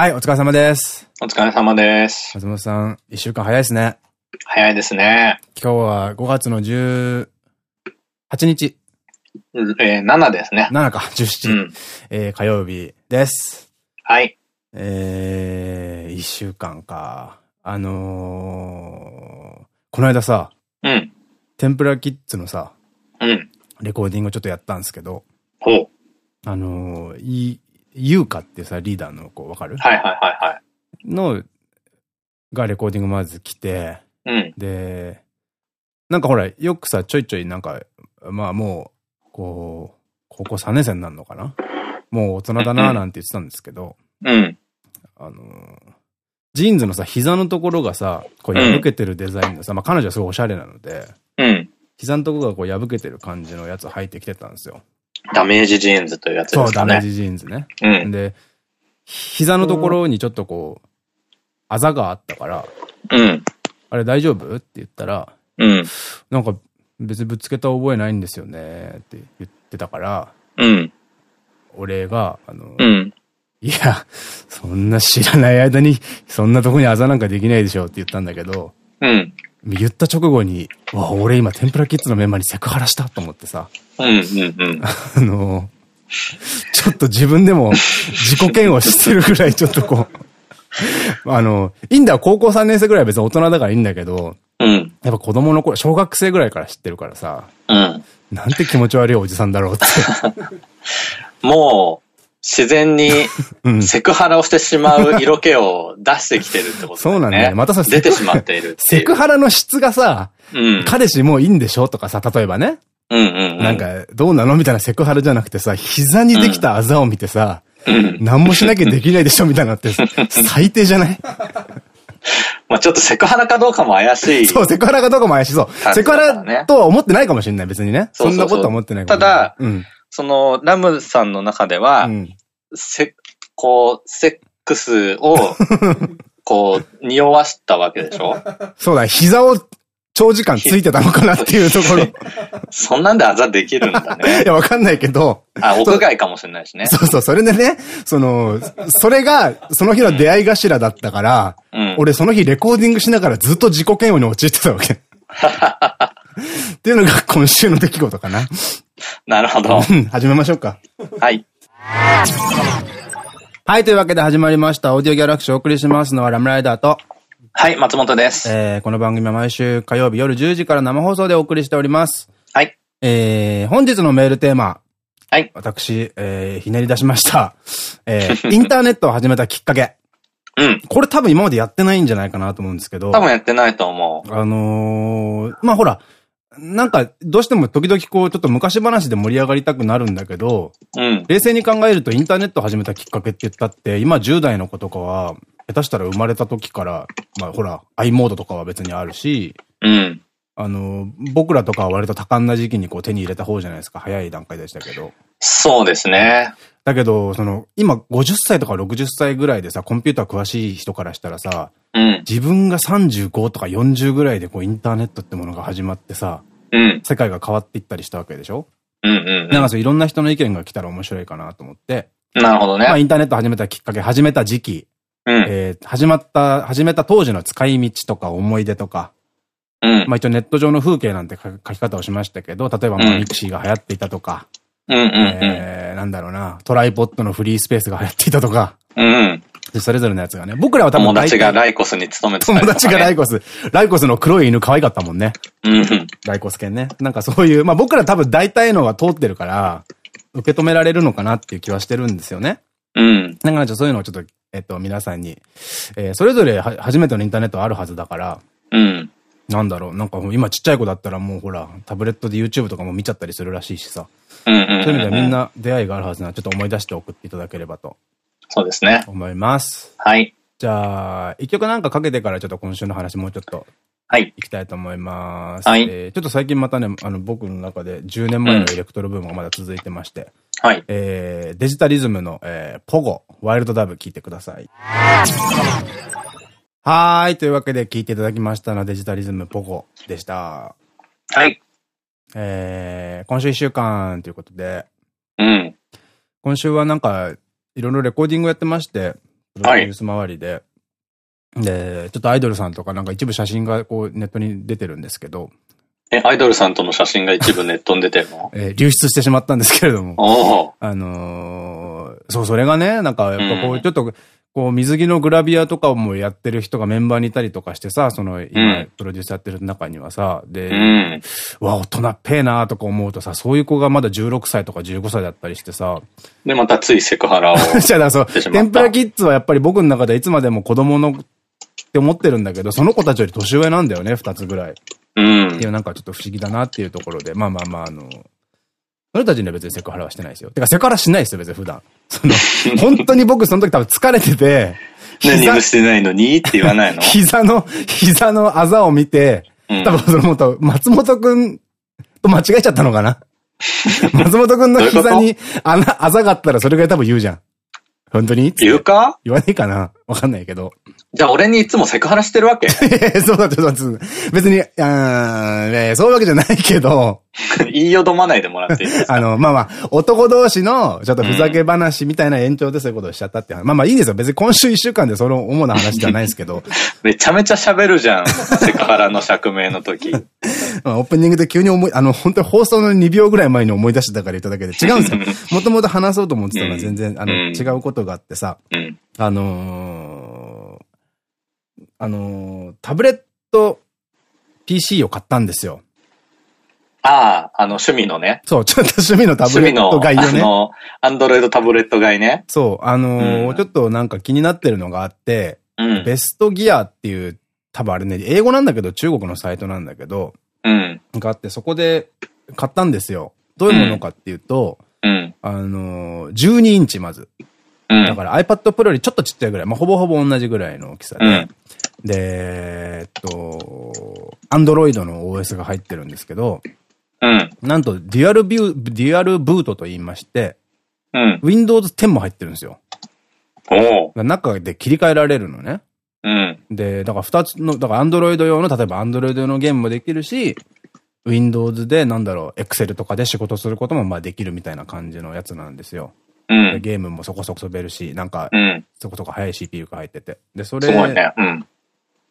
はい、お疲れ様です。お疲れ様です。松本さん、一週間早いですね。早いですね。今日は5月の18日、えー、7ですね。7か、17、うん。えー火曜日です。はい。えー、一週間か。あのー、この間さ、うん。天ぷらキッズのさ、うん。レコーディングをちょっとやったんですけど、ほう。あのー、い、ゆうかってさ、リーダーの子わかる？はいはいはいはい。の、がレコーディングまず来て、うん。で、なんかほら、よくさ、ちょいちょいなんか、まあもう、こう、高校3年生になるのかな？もう大人だなーなんて言ってたんですけど、うん。あのージーンズのさ、膝のところがさ、こう破けてるデザインのさ、まあ彼女はすごいおしゃれなので、うん。膝のところがこう破けてる感じのやつを履いてきてたんですよ。ダメージジーンズというやつそう、ですかね。ダメージジーンズね。うん。で、膝のところにちょっとこう、あざがあったから、うん。あれ大丈夫？って言ったら、うん。なんか別にぶつけた覚えないんですよねって言ってたから、うん。俺が、あの、うん。いや、そんな知らない間に、そんなとこにあざなんかできないでしょって言ったんだけど、うん。言った直後に、わ、俺今天ぷらキッズのメンバーにセクハラしたと思ってさ、うん。うん。うん。あの、ちょっと自分でも自己嫌悪してるぐらいちょっとこう、あの、いいんだよ、高校3年生ぐらいは別に大人だからいいんだけど、うん。やっぱ子供の頃、小学生ぐらいから知ってるからさ、うん。なんて気持ち悪いおじさんだろうって。もう、自然に うんセクハラをしてしまう 色気を出してきてるってことですね。そうなんだよまたさ出てしまっている。セクハラの質がさ、うん。彼氏もういいんでしょとかさ、例えばね。うんうんうん。なんか、どうなのみたいなセクハラじゃなくてさ、膝にできたあざを見てさ、うん。何もしなきゃできないでしょみたいなのって、最低じゃない？まあちょっとセクハラかどうかも怪しい。そう、セクハラかどうかも怪しそう。感セクハラとは思ってないかもしれない、別にね。そんなことは思ってないかもしれない。うん。その、ラムさんの中では、うん。せ、こう、セックスを、こう、匂わしたわけでしょ？そうだ、膝を長時間ついてたのかなっていうところ。い そんなんであざできるんだね。や、わかんないけど、あ、屋外かもしれないしね。そうそう、それでね、その、それが、その日の出会い頭だったから、うん。俺その日レコーディングしながらずっと自己嫌悪に陥ってたわけ。っていうのが今週の出来事かな。なるほど。うん始めましょうか。はい。はい、というわけで始まりました。オーディオギャラクシーをお送りしますのはラムライダーと、はい、松本です。えー、この番組は毎週火曜日夜10時から生放送でお送りしております。はい。えー、本日のメールテーマ。はい。私、えー、ひねり出しました。えー、インターネットを始めたきっかけ。うん。これ多分今までやってないんじゃないかなと思うんですけど。多分やってないと思う。あのー、まあほら、なんか、どうしても時々こう、ちょっと昔話で盛り上がりたくなるんだけど、うん。冷静に考えるとインターネットを始めたきっかけって言ったって、今10代の子とかは、下手したら生まれた時から、まあほら、i モードとかは別にあるし、うん。あの、僕らとかは割と多感な時期にこう手に入れた方じゃないですか。早い段階でしたけど。そうですね。だけど、その、今50歳とか60歳ぐらいでさ、コンピューター詳しい人からしたらさ、うん。自分が35とか40ぐらいでこうインターネットってものが始まってさ、うん。世界が変わっていったりしたわけでしょ？うんうんなんかそういろんな人の意見が来たら面白いかなと思って、うん。なるほどね。まあインターネット始めたきっかけ、始めた時期、うん。えー始まった、始めた当時の使い道とか思い出とか、うん。まあ一応ネット上の風景なんて書書き方をしましたけど、例えば mixi が流行っていたとか、なんだろうな、 Tripod のフリースペースが流行っていたとか、うん。それぞれのやつがね、僕らは多分友達がライコスに勤めてたり友達がライコス、ライコスの黒い犬可愛かったもんね。うんうん。ライコス犬ね。なんかそういう、まあ僕ら多分大体のが通ってるから、受け止められるのかなっていう気はしてるんですよね。うん。だからちょっとそういうのをちょっと、えっと、皆さんに、えーそれぞれは初めてのインターネットあるはずだから、うん。なんだろう、なんか今ちっちゃい子だったらもうほら、タブレットで YouTube とかも見ちゃったりするらしいしさ。そういう意味ではみん。な出会いがあるはずなのでちょっと思い出して送っていただければとそうですね。思います。はい。じゃあ、一曲なんかかけてからちょっと今週の話もうちょっとはい。いきたいと思います。はいえーちょっと最近またね、あの僕の中で10年前のエレクトロブームがまだ続いてまして、はい。えーデジタリズムの、えーポゴ、ワイルドダブ聞いてください。はーい。というわけで聞いていただきましたのはデジタリズムポゴでした。はい。えー今週1週間ということで、うん。今週はなんか、いろいろレコーディングやってまして、プロデュース周りで。で、ちょっとアイドルさんとかなんか一部写真がこうネットに出てるんですけど、え、アイドルさんとの写真が一部ネットに出てるの？えー流出してしまったんですけれども。あのーそう、それがね、なんかやっぱこうう、ちょっと、こう、水着のグラビアとかもやってる人がメンバーにいたりとかしてさ、その、う今ん、プロデュースやってる中にはさ、うで、ん。うわ、大人っぺえなとか思うとさ、そういう子がまだ16歳とか15歳だったりしてさ、で、またついセクハラを。じゃあそう、天ぷらキッズはやっぱり僕の中でいつまでも子供のって思ってるんだけど、その子たちより年上なんだよね、二つぐらい。うんってい。うなんかちょっと不思議だなっていうところで、まあまあまあ、あの、その人たちには別にセクハラはしてないですよ。てか、セクハラしないですよ、別に普段。その、本当に僕その時多分疲れてて、何もしてないのに？って言わないの？膝の、膝のあざを見て、うん。多分そのもっと松本くんと間違えちゃったのかな？松本くんの膝に穴、あざがあったらそれぐらい多分言うじゃん。本当に？言うか？言わねえかな？わかんないけど。じゃあ俺にいつもセクハラしてるわけ？そうだって、そうだって別に、あーねそういうわけじゃないけど、言いよどまないでもらっていいですか？あの、まあまあ、男同士の、ちょっとふざけ話みたいな延長でそういうことをしちゃったっていう話。まあまあいいんですよ。別に今週一週間でその主な話ではないですけど、めちゃめちゃ喋るじゃん。セクハラの釈明の時。まあオープニングで急に思い、あの、本当に放送の2秒ぐらい前に思い出したから言っただけで違うんですよ。もともと話そうと思ってたのは全然、あの、うん違うことがあってさ、うん。あのーあのータブレット PC を買ったんですよ。ああ、あの趣味のね。そう、ちょっと趣味のタブレット買いをね。あの、アンドロイドタブレット買いね。そう、あのーうんちょっとなんか気になってるのがあって、うん。ベストギアっていう、多分あれね、英語なんだけど中国のサイトなんだけど、うん。があって、そこで買ったんですよ。どういうものかっていうと、うん。あのー、12インチまず。うん。だから iPad Pro よりちょっとちっちゃいぐらい。まあ、ほぼほぼ同じぐらいの大きさで。うんで、えっと、Android の OS が入ってるんですけど、うん。なんと、デュアルビュー、デュアルブートと言いまして、うん。Windows 10も入ってるんですよ。おう。中で切り替えられるのね。うん。で、だから二つの、だから Android 用の、例えば Android 用のゲームもできるし、Windows で、なんだろう、Excel とかで仕事することもまあできるみたいな感じのやつなんですよ。うん。でゲームもそこそこ飛べるし、なんかう、ん。そこそこ速い CPU が入ってて。で、それね。うん。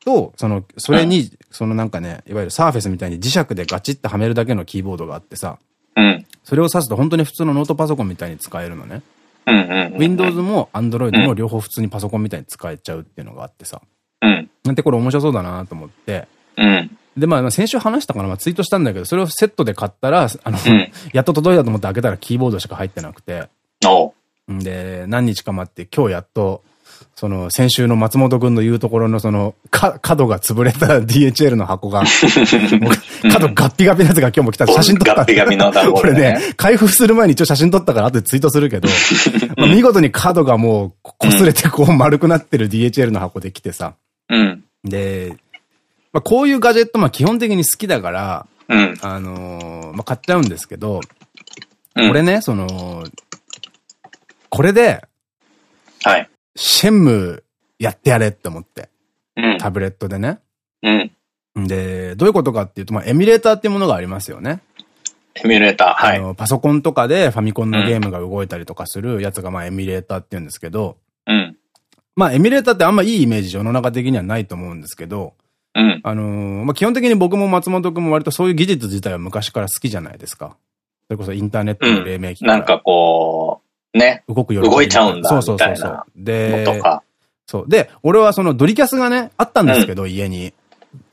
と、その、それに、そのなんかね、いわゆるサーフェスみたいに磁石でガチってはめるだけのキーボードがあってさ、うん。それを挿すと本当に普通のノートパソコンみたいに使えるのね。うん。うん。Windows も Android も両方普通にパソコンみたいに使えちゃうっていうのがあってさ。うん。なんてこれ面白そうだなと思って。うん。で、まあ、まあ先週話したかな、まあ、ツイートしたんだけど、それをセットで買ったら、あの、うんやっと届いたと思って開けたらキーボードしか入ってなくて。おうんで、何日か待って、今日やっと、その、先週の松本くんの言うところの、その、か、角が潰れた DHL の箱が、角ガッピガピのやつが今日も来た写真撮った。ガッピガピの段ボーこれルねね、開封する前に一応写真撮ったから後でツイートするけど、まあ見事に角がもう、こ擦れてこう丸くなってる DHL の箱で来てさ。うん。で、まあこういうガジェット、まあ基本的に好きだから、うん。あのーまあ買っちゃうんですけど、うん。俺ね、その、これで、はい。シェンムやってやれって思って、うん。タブレットでね。うん。で、どういうことかっていうと、まあエミュレーターっていうものがありますよね。エミュレーター。はい。あのパソコンとかでファミコンのゲームが動いたりとかするやつがまあエミュレーターって言うんですけど、うん。まあエミュレーターってあんまいいイメージ世の中的にはないと思うんですけど、うん。あのーまあ基本的に僕も松本くんも割とそういう技術自体は昔から好きじゃないですか。それこそインターネットの黎明期から。なんかこう、ね。動くよ動いちゃうんだそうそうそうそう。で、とか。そう。で、俺はそのドリキャスがね、あったんですけど、家に。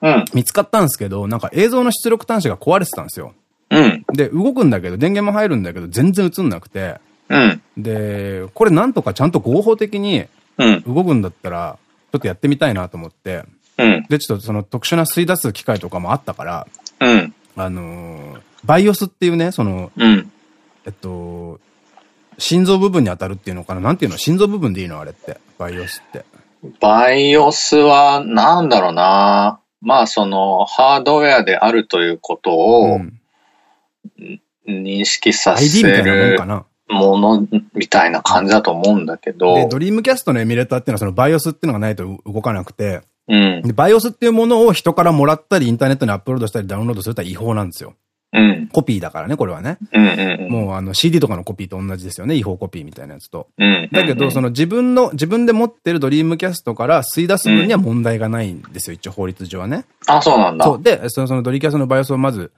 うん。見つかったんですけど、なんか映像の出力端子が壊れてたんですよ。うん。で、動くんだけど、電源も入るんだけど、全然映んなくて。うん。で、これなんとかちゃんと合法的にうん。動くんだったら、ちょっとやってみたいなと思って。うん。で、ちょっとその特殊な吸い出す機械とかもあったから、うん。あのーバイオスっていうね、その、うん。えっと、心臓部分に当たるっていうのかな？なんていうの？心臓部分でいいの？あれって。バイオスって。BIOS は、なんだろうな。まあ、その、ハードウェアであるということを、うん。認識させるかな。ものみたいな感じだと思うんだけで、ど、ドリームキャストのエミュレーターっていうのはその BIOS っていうのがないと動かなくて、うん。で BIOS っていうものを人からもらったり、インターネットにアップロードしたりダウンロードするのは違法なんですよ。うん。コピーだからね、これはね。もうあの CD とかのコピーと同じですよね。違法コピーみたいなやつと。うん。だけど、その自分の、自分で持ってるドリームキャストから吸い出す分には問題がないんですよ、一応法律上はね。あ、そうなんだ。そう。で、そのそのドリキャスのバイオスをまず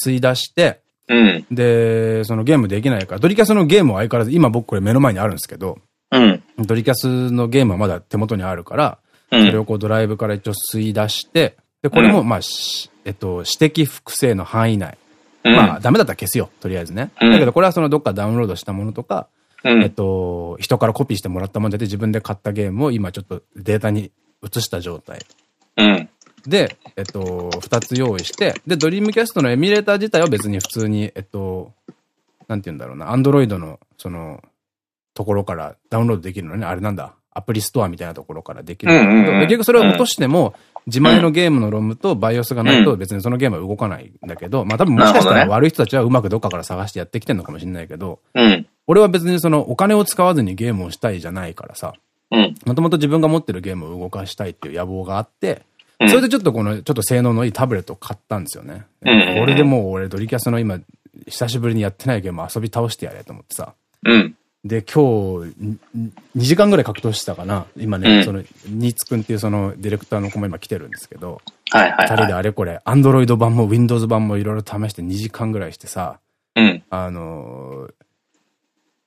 吸い出して、うん。で、そのゲームできないから、ドリキャスのゲームは相変わらず、今僕これ目の前にあるんですけど、うん。ドリキャスのゲームはまだ手元にあるから、うん。それをこうドライブから一応吸い出して、で、これも、まあ、しえっと、指摘複製の範囲内。まあ、ダメだったら消すよ、とりあえずね。うんだけど、これはそのどっかダウンロードしたものとか、うん。えっと、人からコピーしてもらったもんじゃて自分で買ったゲームを今ちょっとデータに移した状態。うん。で、えっと、二つ用意して、で、ドリームキャストのエミュレーター自体は別に普通に、えっと、なんて言うんだろうな、アンドロイドの、その、ところからダウンロードできるのね。あれなんだ。アプリストアみたいなところからできるんだけど。結局それを落としても、自前のゲームのロムとバイオスがないと別にそのゲームは動かないんだけど、まあ多分もしかしたら悪い人たちはうまくどっかから探してやってきてるのかもしれないけど、うん。俺は別にそのお金を使わずにゲームをしたいじゃないからさ、うん。もともと自分が持ってるゲームを動かしたいっていう野望があって、うんそれでちょっとこの、ちょっと性能のいいタブレットを買ったんですよね。うんこれでもう俺ドリキャスの今、久しぶりにやってないゲーム遊び倒してやれと思ってさ。うん。で、今日、2時間ぐらい格闘してたかな。今ね、うんその、ニーツくんっていうそのディレクターの子も今来てるんですけど、はいはい二人ではあれこれ、アンドロイド版も Windows 版もいろいろ試して2時間ぐらいしてさ、い。うん。あのー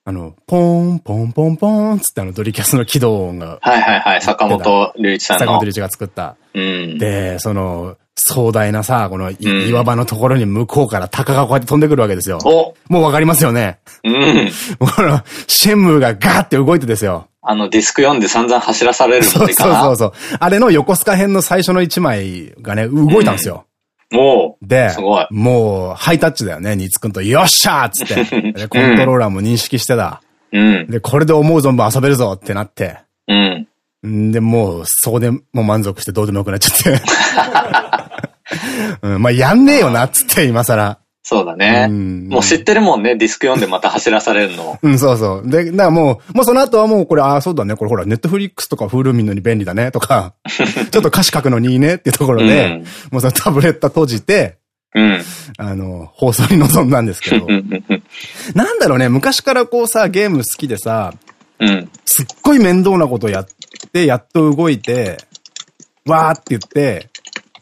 あの、ポーン、ポンポンポーンつってあのドリキャスの起動音が、はいはいはい。坂本龍一さんの。坂本龍一が作った。うん。で、その、壮大なさ、この岩場のところに向こうから鷹がこうやって飛んでくるわけですよ。おもうわかりますよね。うん。この、シェンムーがガーって動いてですよ。あの、ディスク読んで散々走らされるそうのでかなそうそうそう。あれの横須賀編の最初の一枚がね、動いたんですよ。もで、すごいもう、ハイタッチだよね、ニーツくんと、よっしゃーっつって。でコントローラーも認識してた。う。うん。で、これで思う存分遊べるぞってなって。うん。んで、もう、そこでもう満足してどうでもよくなっちゃって。うん、まあ、やんねえよな、っつって、今更。そうだね。うんもう知ってるもんね、ディスク読んでまた走らされるの。うん、そうそう。で、だからもう、もうその後はもうこれ、ああ、そうだね。これほら、ネットフリックスとかフール見るのに便利だね、とか、ちょっと歌詞書くのにいいねっていうところで、うんもうそのタブレット閉じて、うん。あの、放送に臨んだんですけどなんだろうね、昔からこうさ、ゲーム好きでさ、うん。すっごい面倒なことやって、やっと動いて、わーって言って、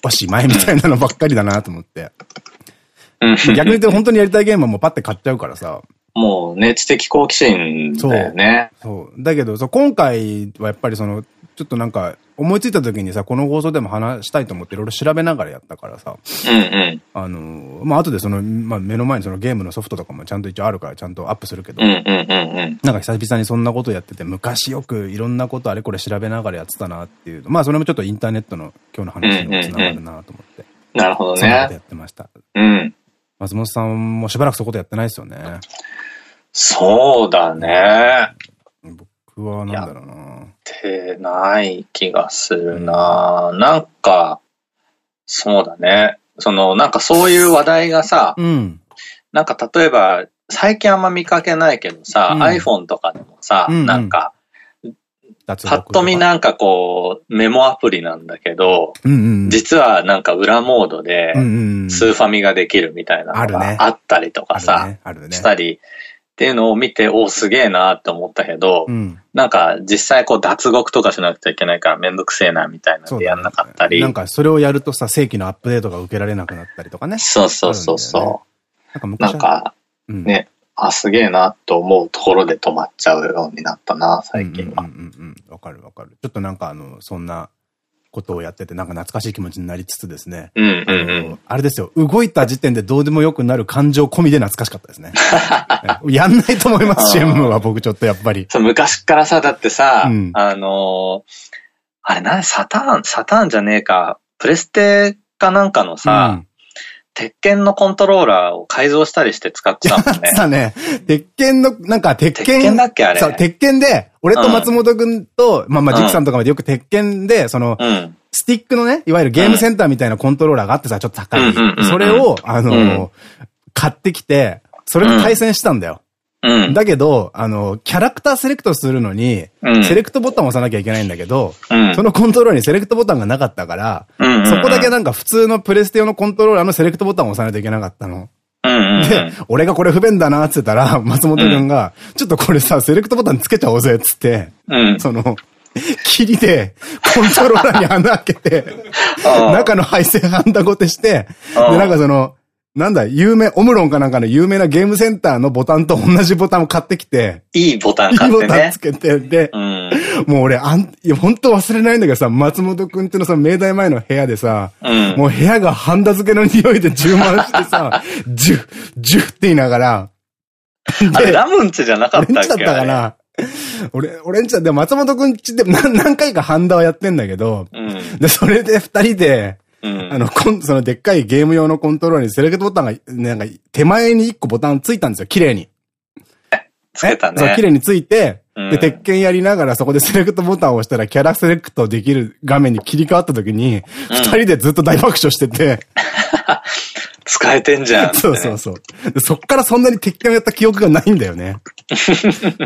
おしまいみたいなのばっかりだなと思って。うん。逆に言って本当にやりたいゲームはもうパッて買っちゃうからさ。もうね、知的好奇心だよね。そう。だけど、そう今回はやっぱりその、ちょっとなんか、思いついた時にさ、この放送でも話したいと思っていろいろ調べながらやったからさ、うんうん。あの、まあ、後でその、まあ、目の前にそのゲームのソフトとかもちゃんと一応あるからちゃんとアップするけど、うんうんうんうん。なんか久々にそんなことやってて、昔よくいろんなことあれこれ調べながらやってたなっていう。まあそれもちょっとインターネットの今日の話にもつながるなと思って。なるほどそんなことやね。ってました。うん。松本さんもしばらくそういうことやってないですよね。そうだね。僕はなんだろうな。ってない気がするななんか、そうだね。その、なんかそういう話題がさ、うん。なんか例えば、最近あんま見かけないけどさ、うん iPhone とかでもさ、うんうんなんか、脱パッと見なんかこう、メモアプリなんだけど、うんうん。実はなんか裏モードでう、んうん。スーファミができるみたいなのあるねがあったりとかあさ。したり、っていうのを見て、おすげえなって思ったけど、うん。なんか実際こう脱獄とかしなくちゃいけないからめんどくせえなみたいなんでやんなかったり。なんかそれをやるとさ、正規のアップデートが受けられなくなったりとかね。そうそうそうそなんかう。昔はなんかうんね、あ、すげえなと思うところで止まっちゃうようになったな、最近は。うんうんうんうん。わかるわかる。ちょっとなんかあの、そんなことをやってて、なんか懐かしい気持ちになりつつですね。うんうんあうんの。あれですよ。動いた時点でどうでもよくなる感情込みで懐かしかったですね。え やんないと思います、シェンムーは僕ちょっとやっぱり。そう昔からさ、だってさ、うんあのーあれ何サターン、サターンじゃねえか、プレステかなんかのさ、鉄拳のコントローラーを改造したりして使ってたもんね。さね、鉄拳の、なんか鉄拳。鉄拳だっけあれそう、鉄拳で、俺と松本くんと、まあまあ、ジクさんとかまでよく鉄拳で、その、うん。スティックのね、いわゆるゲームセンターみたいなコントローラーがあってさ、ちょっと高いうんうんうんう。んそれを、あの買ってきて、それと対戦したんだよ。うん。だけど、あの、キャラクターセレクトするのに、うん。セレクトボタンを押さなきゃいけないんだけど、うん。そのコントローラーにセレクトボタンがなかったから、そこだけなんか普通のプレステ用のコントローラーのセレクトボタンを押さないといけなかったの。で、俺がこれ不便だなって言ったら、松本くんが、ちょっとこれさ、セレクトボタンつけちゃおうぜっつって、その、霧で、コントローラーに穴開けて、中の配線ハンダごてして、で、なんかその、なんだ、有名、オムロンかなんかの有名なゲームセンターのボタンと同じボタンを買ってきて。いいボタン買ってね。いいボタンつけて、で、うん、もう俺、あん、いや、本当忘れないんだけどさ、松本くんってのさ、明大前の部屋でさ、うん、もう部屋がハンダ付けの匂いで充満してさ、ジュッ、ジュッって言いながら。あれ、ラムンチじゃなかったっけ？俺んちだったかな？俺、俺んちは、でも松本くんちで何何回かハンダはやってんだけど、うん、で、それで二人で、うん、あの、こん、そのでっかいゲーム用のコントローラーにセレクトボタンが、なんか、手前に一個ボタンついたんですよ、綺麗に。つけたね。そう、綺麗について、うん、で、鉄拳やりながらそこでセレクトボタンを押したらキャラセレクトできる画面に切り替わった時に、二、人でずっと大爆笑してて。使えてんじゃん、ね。そうそうそう。そっからそんなに鉄拳やった記憶がないんだよね。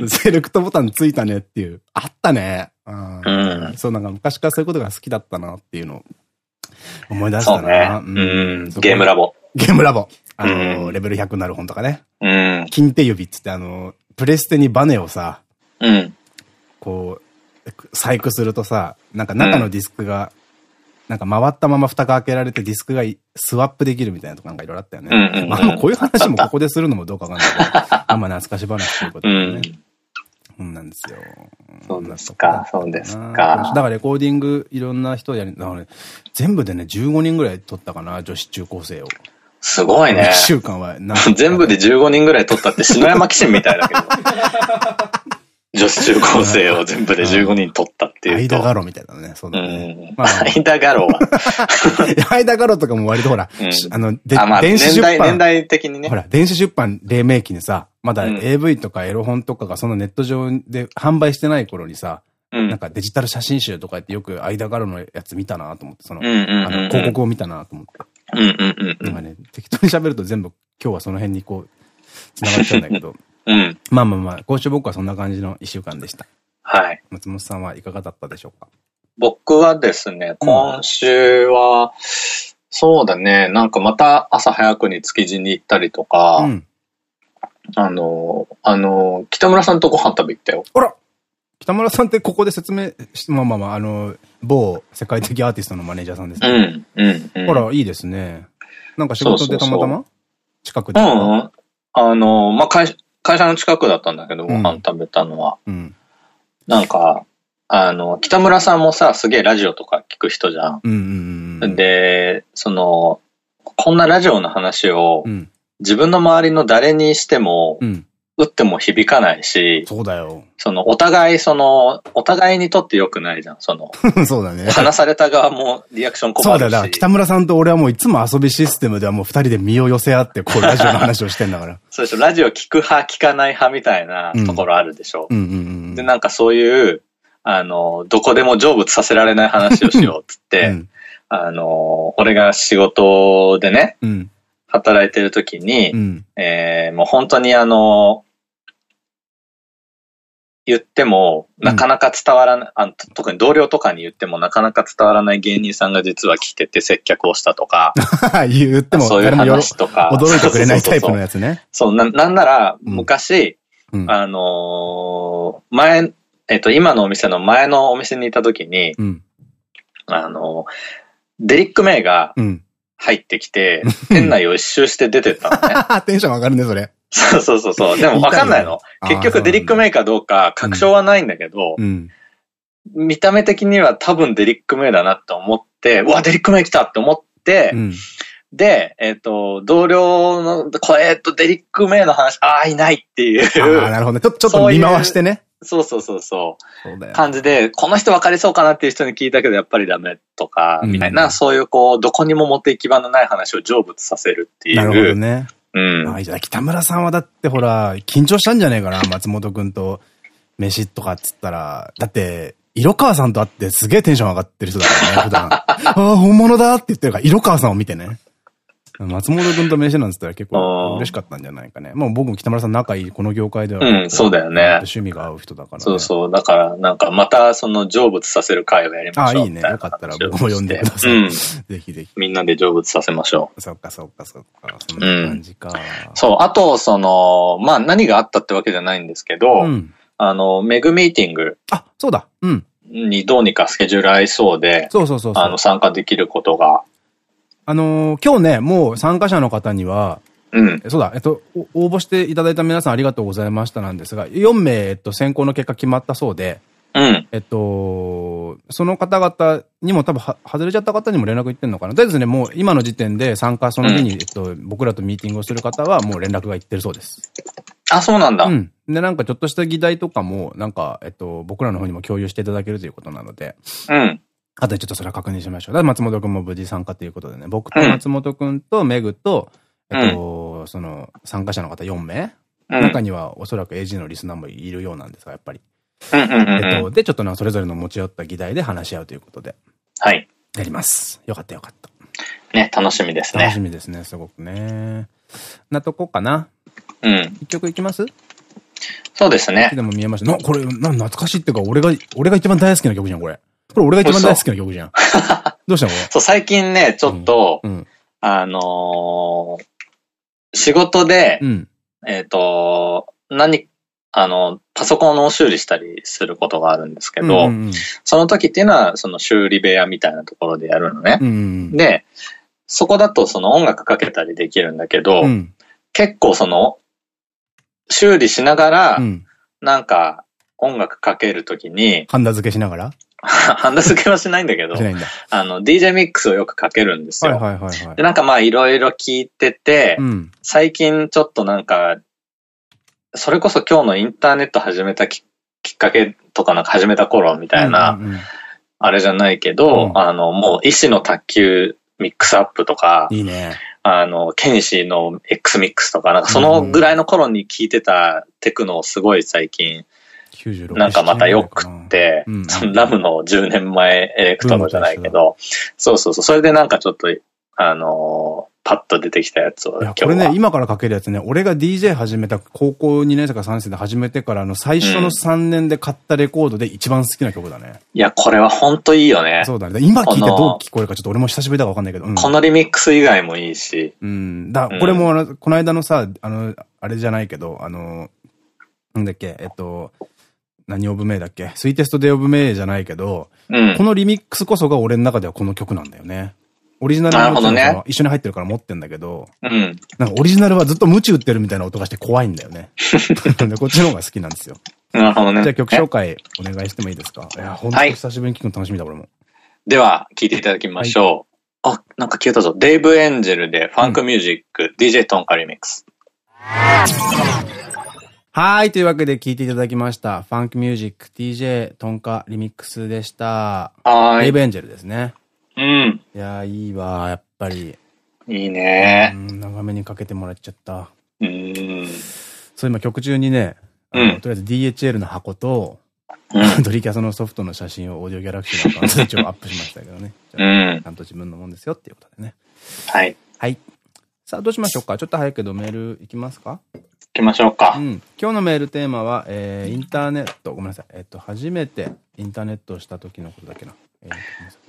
セレクトボタンついたねっていう。あったね。うん。そう、なんか昔からそういうことが好きだったなっていうのを思い出したな。そうね。うん。ゲームラボ。ゲームラボ。あの、レベル100になる本とかね。うん。金手指っつってあの、プレステにバネをさ、うん。こう、細工するとさ、なんか中のディスクが、なんか回ったまま蓋が開けられてディスクがスワップできるみたいなとかなんかいろいろあったよね。まあこういう話もここでするのもどうかわかんないけど、あんま懐かし話ということでね。そうなんですよ。そうですか、そうですか。だからレコーディングいろんな人やり、全部でね、15人ぐらい撮ったかな、女子中高生を。すごいね。1週間は。全部で15人ぐらい撮ったって篠山紀信みたいだけど。女子中高生を全部で15人取ったっていう間ガロみたいなね、そうだね。間ガロは。間ガロとかも割とほら、あの、電子出版。年代的にね。ほら、電子出版黎明期にさ、まだ AV とかエロ本とかがそのネット上で販売してない頃にさ、なんかデジタル写真集とか言ってよく間ガロのやつ見たなと思って、その、広告を見たなと思って。なんかね、適当に喋ると全部今日はその辺にこう、繋がっちゃうんだけど。うん。まあまあまあ、今週僕はそんな感じの一週間でした。はい。松本さんはいかがだったでしょうか？僕はですね、今週は、うん、そうだね、なんかまた朝早くに築地に行ったりとか、うん、あの、あの、北村さんとご飯食べ行ったよ。あら北村さんってここで説明し、まあまあまあ、あの、某世界的アーティストのマネージャーさんですね。うん、うん、うん。ほら、いいですね。なんか仕事でたまたま？近くで。うん。あの、まあ、会社、会社の近くだったんだけど、ご飯食べたのは。うん、なんか、あの、北村さんもさ、すげえラジオとか聞く人じゃん。で、その、こんなラジオの話を、自分の周りの誰にしても、うん打っても響かないし、そうだよ。その、お互い、その、お互いにとって良くないじゃん、その。そうだね。話された側もリアクション困るし。そうだ、だ北村さんと俺はもういつも遊びシステムではもう二人で身を寄せ合って、こう、ラジオの話をしてんだから。そうでしょ、ラジオ聞く派、聞かない派みたいなところあるでしょ。で、なんかそういう、あの、どこでも成仏させられない話をしようっつって、うん、あの、俺が仕事でね、うん働いてる時に、うん、えー、もう本当にあの、言っても、なかなか伝わらない、うん、あ特に同僚とかに言ってもなかなか伝わらない芸人さんが実は来てて接客をしたとか。言っても、そういう話とか。驚いてくれないタイプのやつね。そうな、なんなら、昔、うん、あのー、前、えっ、と、今のお店の前のお店にいた時に、うん、あのー、デリック・メイが、うん入ってきて、店内を一周して出てったのね。テンション上がるね、それ。そうそうそうそう。でもわかんないの。結局デリック・メイかどうか確証はないんだけど、うん、見た目的には多分デリック・メイだなって思って、うわ、デリック・メイ来たって思って、うん、で、えっ、ー、と、同僚の、これ、えっと、デリックメイの話、ああ、いないっていう。ああ、なるほどね。ちょちょっと見回してね。そうそうそうそう。感じで、この人分かりそうかなっていう人に聞いたけど、やっぱりダメとか、みたいな、うん、そういうこう、どこにも持って行き場のない話を成仏させるっていう。なるほどね。うん。あ、じゃ北村さんはだってほら、緊張したんじゃねえかな、松本くんと飯とかっつったら。だって、色川さんと会ってすげえテンション上がってる人だからね、普段。ああ、本物だって言ってるから、色川さんを見てね。松本くんと飯なんつったら結構嬉しかったんじゃないかね。もう僕も北村さん仲いい、この業界では。うん、そうだよね。趣味が合う人だから、ね、そうそう。だから、なんかまたその成仏させる会をやりましょう。あ、いいね。よかったら僕も呼んでください。うん。ぜひぜひ。みんなで成仏させましょう。そっかそっかそっか。そんな感じか。うん、そう。あと、その、まあ何があったってわけじゃないんですけど、うん、あの、メグミーティング。あ、そうだ。うん。にどうにかスケジュール合いそうで、そうそうそうあの、参加できることが。あのー、今日ね、もう参加者の方には、うん。そうだ、えっと、応募していただいた皆さんありがとうございましたなんですが、4名、えっと、選考の結果決まったそうで、うん。えっと、その方々にも多分は、外れちゃった方にも連絡いってんのかな。とりあえずね、もう今の時点で参加その日に、うん、えっと、僕らとミーティングをする方はもう連絡がいってるそうです。あ、そうなんだ。うん。で、なんかちょっとした議題とかも、なんか、えっと、僕らの方にも共有していただけるということなので。うん。あとでちょっとそれは確認しましょう。だ松本くんも無事参加ということでね、僕と松本くんとメグと、うん、えっと、その、参加者の方4名、うん、中にはおそらく AG のリスナーもいるようなんですが、やっぱり。えっと、で、ちょっとな、それぞれの持ち寄った議題で話し合うということで。はい。やります。よかったよかった。ね、楽しみですね。楽しみですね、すごくね。なとこかな。うん。一曲いきます？そうですね。でも見えました。な、これ、な、懐かしいっていうか、俺が、俺が一番大好きな曲じゃん、これ。これ俺が一番大好きな曲じゃん。どうしたの？そう、最近ね、ちょっと、うん、あのー、仕事で、うん、えっと、何あの、パソコンの修理したりすることがあるんですけど、その時っていうのは、その修理部屋みたいなところでやるのね。うんうん、で、そこだとその音楽かけたりできるんだけど、うん、結構その、修理しながら、うん、なんか音楽かけるときに、ハンダ付けしながら？ハンダ付けはしないんだけど、あの、DJ ミックスをよくかけるんですよ。で、なんかまあいろいろ聞いてて、うん、最近ちょっとなんかそれこそ今日のインターネット始めたきっかけとかなんか始めた頃みたいな、あれじゃないけど、うん、あの、もう医師の卓球ミックスアップとか、いいね。あの、ケニシーの X ミックスとか、なんかそのぐらいの頃に聞いてたテクノをすごい最近、なんかまたよくって、そのラムの10年前エレクトロじゃないけど、そうそうそう、それでなんかちょっと、あのパッと出てきたやつを。これね、今からかけるやつね、俺が DJ 始めた高校2年生か3年生で始めてからの最初の3年で買ったレコードで一番好きな曲だね。いや、これはほんといいよね。そうだね。今聞いてどう聞こえるかちょっと俺も久しぶりだかわかんないけど。うん、このリミックス以外もいいし。うん。だ、これもこの間のさ、あの、あれじゃないけど、あの、なんだっけ、えっと、何オブメイだっけ？スイーテストデイオブメイじゃないけど、うん、このリミックスこそが俺の中ではこの曲なんだよね。オリジナルのね、一緒に入ってるから持ってんだけど、うん。なんかオリジナルはずっと無知打ってるみたいな音がして怖いんだよね。で、こっちの方が好きなんですよ。なるほどね。じゃあ曲紹介お願いしてもいいですか？いや、本当に久しぶりに聞くの楽しみだ、俺も。では、聞いていただきましょう。はい、あ、なんか消えたぞ。デイブ・エンジェルでファンクミュージック、うん、DJ トンカリミックス。はい。というわけで聞いていただきました。ファンクミュージック DJ トンカリミックスでした。はい。デイブ・エンジェルですね。うん。いや、いいわ、やっぱり。いいね。長めにかけてもらっちゃった。うん。そう、今曲中にね、うん、とりあえず DHL の箱と、うん、ドリキャスのソフトの写真をオーディオギャラクシーのアカウントで一応アップしましたけどね。うん。ちゃんと自分のもんですよっていうことでね。はい。はい。さあ、どうしましょうかちょっと早いけどメールいきますか？行きましょうか。うん。今日のメールテーマは、えー、インターネット、ごめんなさい。えっ、と、初めてインターネットをした時のことだけな。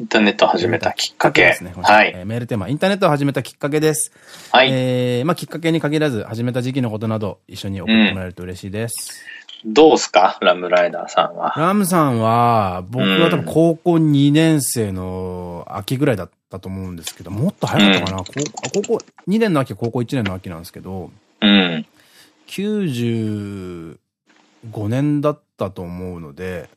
インターネットを始めたきっかけ。ですね。はい。メールテーマ、インターネットを始めたきっかけです。はい。えー、まあきっかけに限らず、始めた時期のことなど、一緒に送ってもらえると嬉しいです。うん、どうすか？ラムライダーさんは。ラムさんは、僕は多分高校2年生の秋ぐらいだったと思うんですけど、もっと早かったかな、うん、高校、2年の秋、高校1年の秋なんですけど、うん。95年だったと思うので、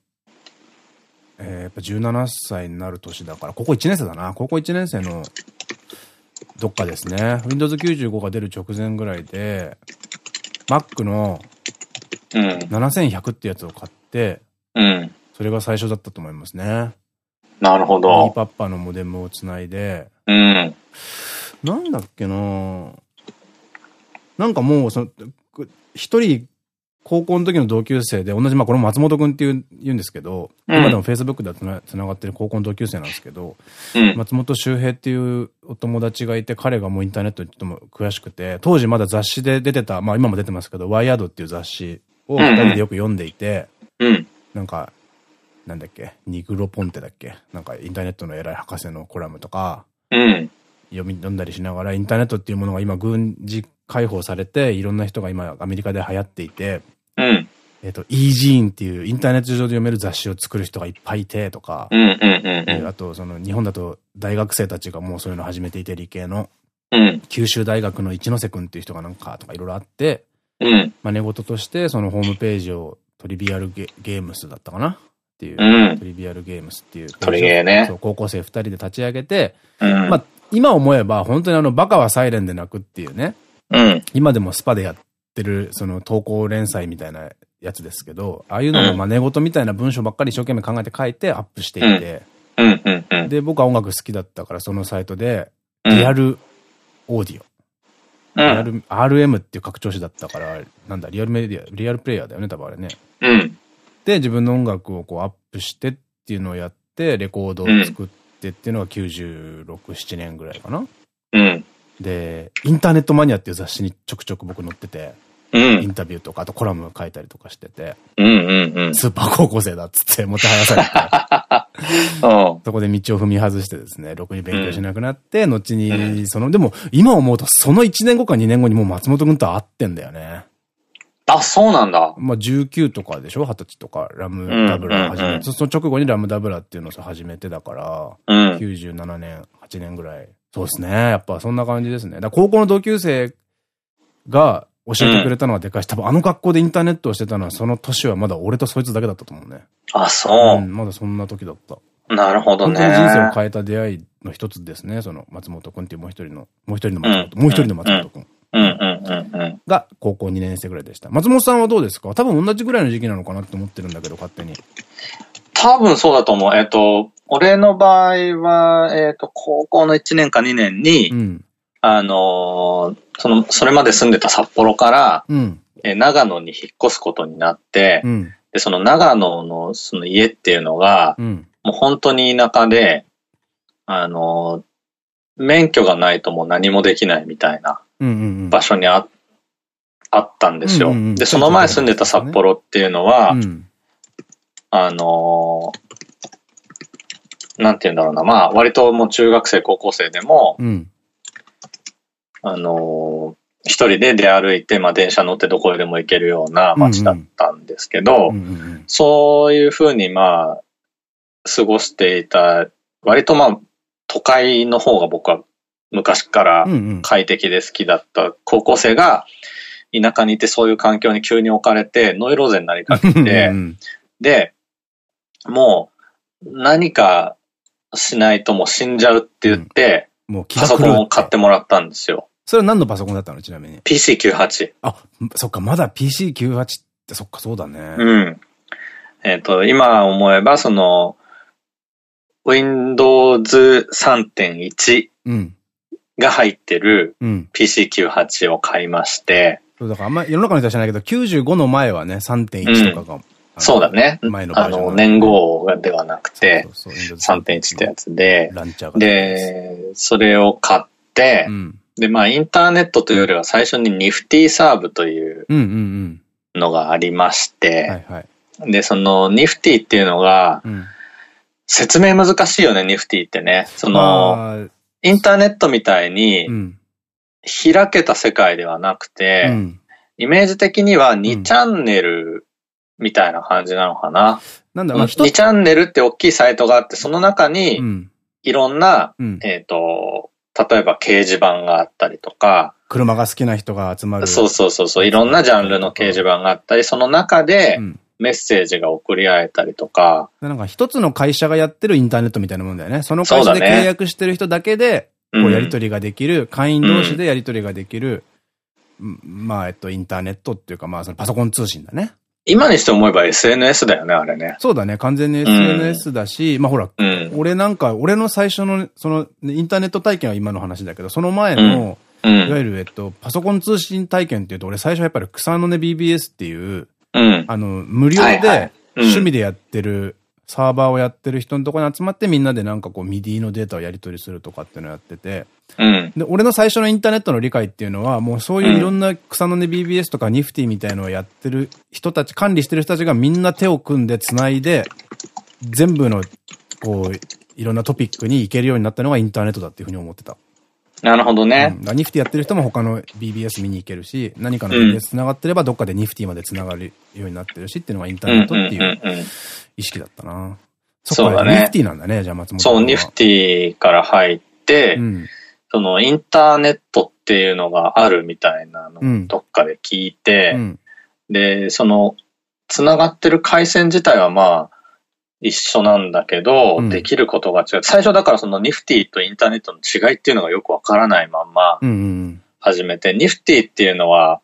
えー、やっぱ17歳になる年だから、ここ1年生だな。高校1年生のどっかですね。Windows 95が出る直前ぐらいで、Mac の7100ってやつを買って、うん。それが最初だったと思いますね。なるほど。パッパのモデムをつないで、うん。なんだっけななんかもう、その、一人高校の時の同級生で、同じ、まあこれも松本くんっていう言うんですけど、うん、今でも Facebook でつなつながってる高校の同級生なんですけど、うん、松本周平っていうお友達がいて、彼がもうインターネットにとても詳しくて、当時まだ雑誌で出てた、まあ今も出てますけど、ワイヤードっていう雑誌を二人でよく読んでいて、うん、なんか、なんだっけ、ニグロポンテだっけなんかインターネットの偉い博士のコラムとか、うん、読み、読んだりしながら、インターネットっていうものが今軍事解放されて、いろんな人が今アメリカで流行っていて、うん。えっと、イージーンっていうインターネット上で読める雑誌を作る人がいっぱいいてとか、あと、その日本だと大学生たちがもうそういうの始めていて理系の、うん、九州大学の一ノ瀬くんっていう人がなんかとかいろいろあって、うん、まあ寝言としてそのホームページをトリビアルゲゲームスだったかなっていう、うん、トリビアルゲームスっていう。トリゲーね。そう、高校生二人で立ち上げて、うん、まあ今思えば本当にあのバカはサイレンで泣くっていうね、うん、今でもスパでやってるその投稿連載みたいなやつですけど、ああいうのも真似事みたいな文章ばっかり一生懸命考えて書いてアップしていて、で、僕は音楽好きだったからそのサイトで、リアルオーディオ。リアル、RM っていう拡張子だったから、なんだ、リアルメディア、リアルプレイヤーだよね、多分あれね。うん、で、自分の音楽をこうアップしてっていうのをやって、レコードを作ってっていうのが96、7年ぐらいかな。うん。で、インターネットマニアっていう雑誌にちょくちょく僕載ってて、うん、インタビューとか、あとコラム書いたりとかしてて、スーパー高校生だっつってもてはやされて、そこで道を踏み外してですね、ろくに勉強しなくなって、うん、後に、その、でも今思うとその1年後か2年後にもう松本くんと会ってんだよね。あ、そうなんだ。まあ19とかでしょ ?20 歳とか、ラムダブラ始めて、その直後にラムダブラっていうのを始めてだから、うん、97年、8年ぐらい。そうですね。やっぱそんな感じですね。だ高校の同級生が教えてくれたのはでかいし、多分あの学校でインターネットをしてたのはその年はまだ俺とそいつだけだったと思うね。あ、そう。うん、まだそんな時だった。なるほどね。人生を変えた出会いの一つですね。その松本くんっていうもう一人の、もう一人の松本、うん、もう一人の松本くん。が高校2年生ぐらいでした。松本さんはどうですか？多分同じぐらいの時期なのかなって思ってるんだけど、勝手に。多分そうだと思う。えっと、俺の場合は、えっと、高校の1年か2年に、うん、あのその、それまで住んでた札幌から、うん、え長野に引っ越すことになって、うん、で、その長野のその家っていうのが、もう本当に田舎で、あの免許がないともう何もできないみたいな場所にああったんですよ。で、その前住んでた札幌っていうのは、うん、あのー、なんて言うんだろうな、まあ、割ともう中学生、高校生でも、うん、あのー、一人で出歩いて、まあ電車乗ってどこへでも行けるような街だったんですけど、そういうふうにまあ、過ごしていた、割とまあ、都会の方が僕は昔から快適で好きだった高校生が、田舎にいてそういう環境に急に置かれて、ノイローゼになりかけて、で、もう何かしないともう死んじゃうって言って、うん、もうパソコンを買ってもらったんですよ。それは何のパソコンだったの？ちなみに。PC98。あ、そっか、まだ PC98 ってそっか、そうだね。うん。えっ、ー、と、今思えば、その、Windows 3.1が入ってる PC98 を買いまして、そうだからあんま世の中の人は知らないけど、95の前はね、3.1とかが、うん、そうだね。前のあの、年号ではなくて、3.1ってやつで、で、それを買って、うん、で、まあ、インターネットというよりは最初にニフティサーブというのがありまして、で、そのニフティっていうのが、うん。説明難しいよね、ニフティってね。その、インターネットみたいに、開けた世界ではなくて、うん、イメージ的には2チャンネルみたいな感じなのかな。なんだろう、2チャンネルって大きいサイトがあって、その中に、いろんな、うん、えっと、例えば掲示板があったりとか、車が好きな人が集まる。そうそうそうそう、いろんなジャンルの掲示板があったり、その中で、うんメッセージが送り合えたりとか。なんか一つの会社がやってるインターネットみたいなもんだよね。その会社で契約してる人だけで、こうやり取りができる、うん、会員同士でやり取りができる、うん、まあ、えっと、インターネットっていうか、まあ、そのパソコン通信だね。今にして思えば SNS だよね、あれね。そうだね。完全に SNS だし、うん、まあほら、うん、俺なんか、俺の最初の、その、インターネット体験は今の話だけど、その前の、いわゆる、えっと、パソコン通信体験っていうと、俺最初やっぱり草の根 BBS っていう、あの、無料で、趣味でやってる、サーバーをやってる人のところに集まってみんなでなんかこう MIDI のデータをやり取りするとかっていうのをやってて、うん、で、俺の最初のインターネットの理解っていうのは、もうそういういろんな草の根 BBS とかニフティみたいのをやってる人たち、管理してる人たちがみんな手を組んで繋いで、全部の、こう、いろんなトピックに行けるようになったのがインターネットだっていうふうに思ってた。なるほどね。うん、ニフティやってる人も他の BBS 見に行けるし、何かの BBS 繋がってればどっかでニフティまで繋がるようになってるしっていうのがインターネットっていう意識だったな。そうだね。ニフティなんだね、じゃあ松本そう、ニフティから入って、うん、そのインターネットっていうのがあるみたいなのをどっかで聞いて、うん、で、その、繋がってる回線自体はまあ、一緒なんだけど、うん、できることが違う。最初だからそのニフティとインターネットの違いっていうのがよくわからないまんま、始めて、ニフティっていうのは、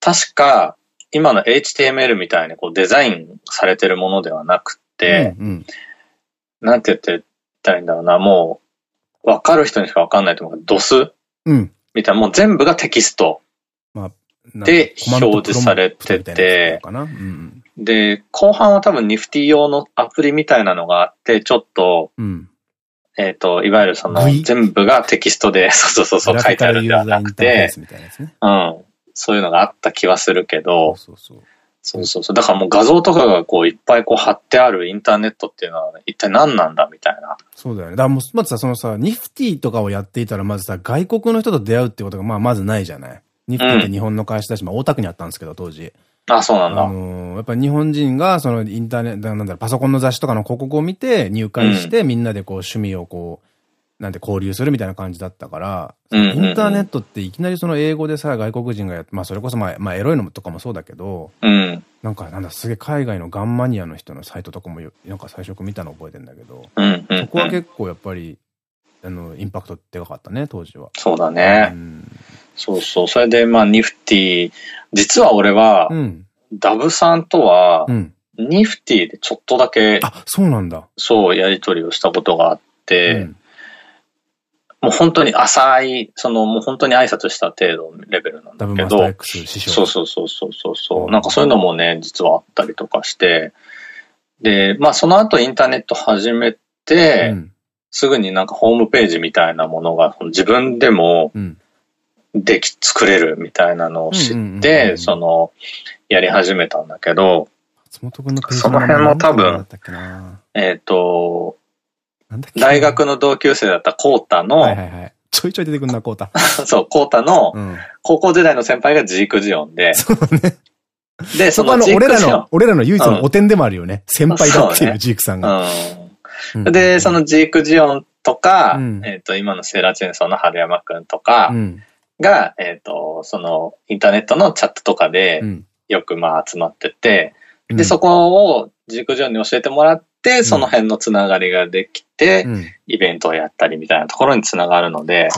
確か今の HTML みたいにこうデザインされてるものではなくて、うんうん、なんて言ってたらいいんだろうな、もう、わかる人にしかわかんないと思う。ドス、うん、みたいな、もう全部がテキストで表示されてて、で、後半は多分ニフティ用のアプリみたいなのがあって、ちょっと、うん、えっと、いわゆるその、全部がテキストで、そうそうそう書いてあるんではなくて、うん。そういうのがあった気はするけど、そうそうそうそうそう。だからもう画像とかがこういっぱいこう貼ってあるインターネットっていうのは、ね、一体何なんだみたいな。そうだよね。だからもう、まずさ、そのさ、ニフティとかをやっていたら、まずさ、外国の人と出会うってことが、まあ、まずないじゃない。ニフティって日本の会社だし、うん、まあ、大田区にあったんですけど、当時。あ、そうなんだ。あのー、やっぱ日本人が、そのインターネット、なんだろう、パソコンの雑誌とかの広告を見て、入会して、みんなでこう趣味をこう、なんて交流するみたいな感じだったから、インターネットっていきなりその英語でさ、外国人がやって、まあそれこそまあ、まあエロいのとかもそうだけど、うん、なんかなんだ、すげえ海外のガンマニアの人のサイトとかもなんか最初見たの覚えてんだけど、そこは結構やっぱり、あの、インパクトでかかったね、当時は。そうだね。うん、そうそう。それでまあニフティ、実は俺は、うん、ダブさんとは、ニフティでちょっとだけ、あ、そうなんだ。そう、やりとりをしたことがあって、うん。もう本当に浅い、そのもう本当に挨拶した程度のレベルなんだけど、そうそうそうそうそうそう、なんかそういうのもね、実はあったりとかして、で、まあその後インターネット始めて、うん、すぐになんかホームページみたいなものが自分でもでき、作れるみたいなのを知って、その、やり始めたんだけど、その辺も多分、えっと、大学の同級生だったコータの、ちょいちょい出てくるな、コータ。そう、コータの、高校時代の先輩がジークジオンで、そうね。で、その俺らの、俺らの唯一のお点でもあるよね。先輩だっていうジークさんが。で、そのジークジオンとか、えっと、今のセーラーチェンソーの春山くんとかが、えっと、その、インターネットのチャットとかで、よくまあ集まってて、で、そこをジークジオンに教えてもらって、その辺のつながりができて、イベントをやったりみたいなところにつながるので、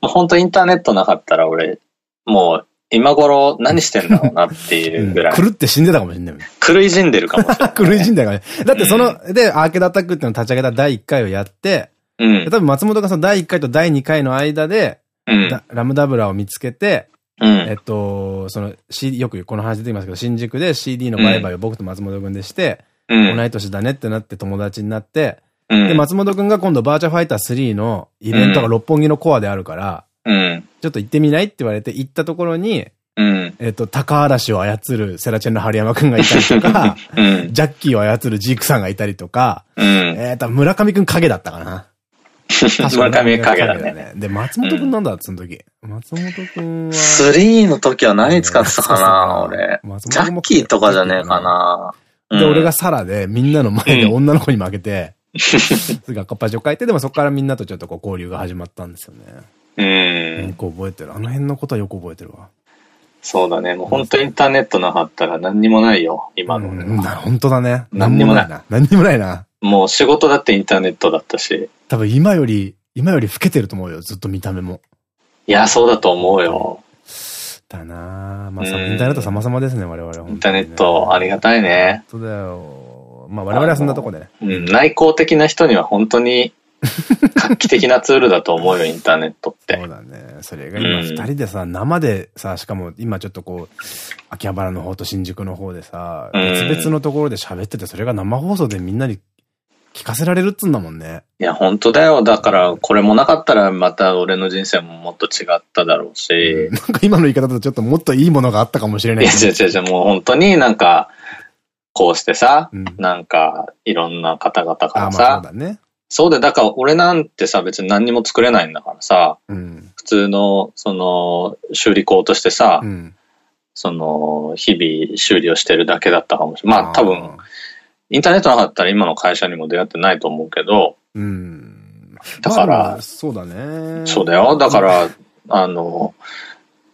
もう本当インターネットなかったら俺、もう今頃何してんだろうなっていうぐらい。狂って死んでたかもしれない。狂い死んでるかもしれない。狂い死んでるかもしれない。だってその、で、アーケードアタックっていうのを立ち上げた第1回をやって、うん、多分松本がその第1回と第2回の間で、うん、ラムダブラを見つけて、うん、えっと、その、C、よくこの話出てきますけど、新宿で CD の売買を僕と松本くんでして、うん、同い年だねってなって友達になって、うん、で、松本くんが今度バーチャファイター3のイベントが六本木のコアであるから、うん、ちょっと行ってみないって言われて行ったところに、うん、えっと、高嵐を操るセラチェンの春山くんがいたりとか、うん、ジャッキーを操るジークさんがいたりとか、うん、えっと、村上くん影だったかな。村上影だね。で、松本くんなんだ、その時。松本くんは。3の時は何使ってたかな、俺。ジャッキーとかじゃねえかな。で、俺がサラで、みんなの前で女の子に負けて、すぐ赤パジを書いて、でもそこからみんなとちょっとこう交流が始まったんですよね。うん。よく覚えてる。あの辺のことはよく覚えてるわ。そうだね。もう本当インターネットなかったら何にもないよ、今の。うん、本当だね。何にもないな。何にもないな。もう仕事だってインターネットだったし。多分今より、今より老けてると思うよ、ずっと見た目も。いや、そうだと思うよ。だなまあ、インターネット様々ですね、我々は、ね。インターネット、ありがたいね。そうだよ。まあ、我々はそんなとこでね。うん、内向的な人には本当に画期的なツールだと思うよ、インターネットって。そうだね。それが今二人でさ、うん、生でさ、しかも今ちょっとこう、秋葉原の方と新宿の方でさ、別々のところで喋ってて、それが生放送でみんなに聞かせられるっつんだもんね。いや、本当だよ。だから、これもなかったら、また俺の人生ももっと違っただろうし。うん、なんか今の言い方だとちょっともっといいものがあったかもしれない。いや、違う違う違う、もう本当になんか、こうしてさ、うん、なんか、いろんな方々からさ、そうだね。そうで、だから俺なんてさ、別に何にも作れないんだからさ、うん、普通の、その、修理工としてさ、うん、その、日々修理をしてるだけだったかもしれない。まあ多分、インターネットなかったら今の会社にも出会ってないと思うけど、うん。だから、そうだね。そうだよ。だから、あの、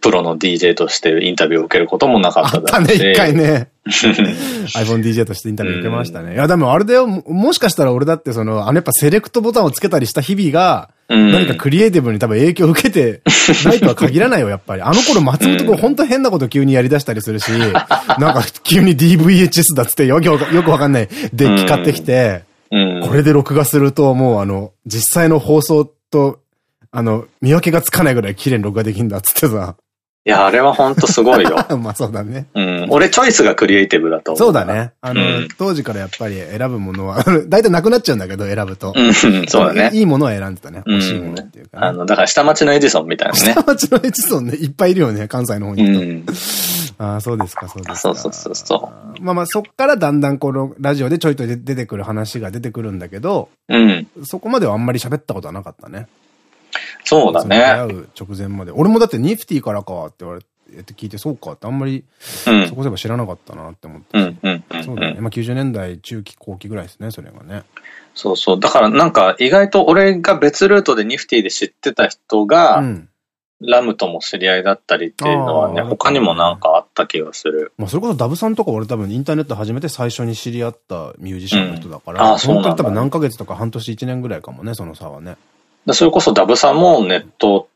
プロの DJ としてインタビューを受けることもなかっただろうし。あったね、一回ね。iPhoneDJ としてインタビュー受けましたね。いや、でもあれだよ、もしかしたら俺だってその、あのやっぱセレクトボタンをつけたりした日々が、何かクリエイティブに多分影響を受けて ないとは限らないよ、やっぱり。あの頃松本君本当変なこと急にやり出したりするし、なんか急に DVHS だっつってよくよくわかんない。デッキ買ってきて、これで録画するともうあの、実際の放送と、あの、見分けがつかないぐらい綺麗に録画できるんだっつってさ。いや、あれはほんとすごいよ。まあそうだね。うん。俺チョイスがクリエイティブだと。そうだね。あの、うん、当時からやっぱり選ぶものは、だいたいなくなっちゃうんだけど、選ぶと。うん、そうだね。いいものを選んでたね。欲しいものっていうか、ね、あの、だから下町のエジソンみたいなね。下町のエジソンね、いっぱいいるよね、関西の方にうん。ああ、そうですか、そうですか。そうそうそうそう。まあまあ、そっからだんだんこのラジオでちょいと出てくる話が出てくるんだけど、うん。そこまではあんまり喋ったことはなかったね。そうだね。出会う直前まで。俺もだってニフティからかって言われて、聞いて、そうかってあんまり、そこでは知らなかったなって思って。そうだね。まあ90年代中期後期ぐらいですね、それがね。そうそう。だからなんか意外と俺が別ルートでニフティで知ってた人が、うん、ラムとも知り合いだったりっていうのはね、他にもなんかあった気がする。まあそれこそダブさんとか俺多分インターネット始めて最初に知り合ったミュージシャンの人だから、うん、あそう本当に多分何ヶ月とか半年1年ぐらいかもね、その差はね。それこそダブさんもネット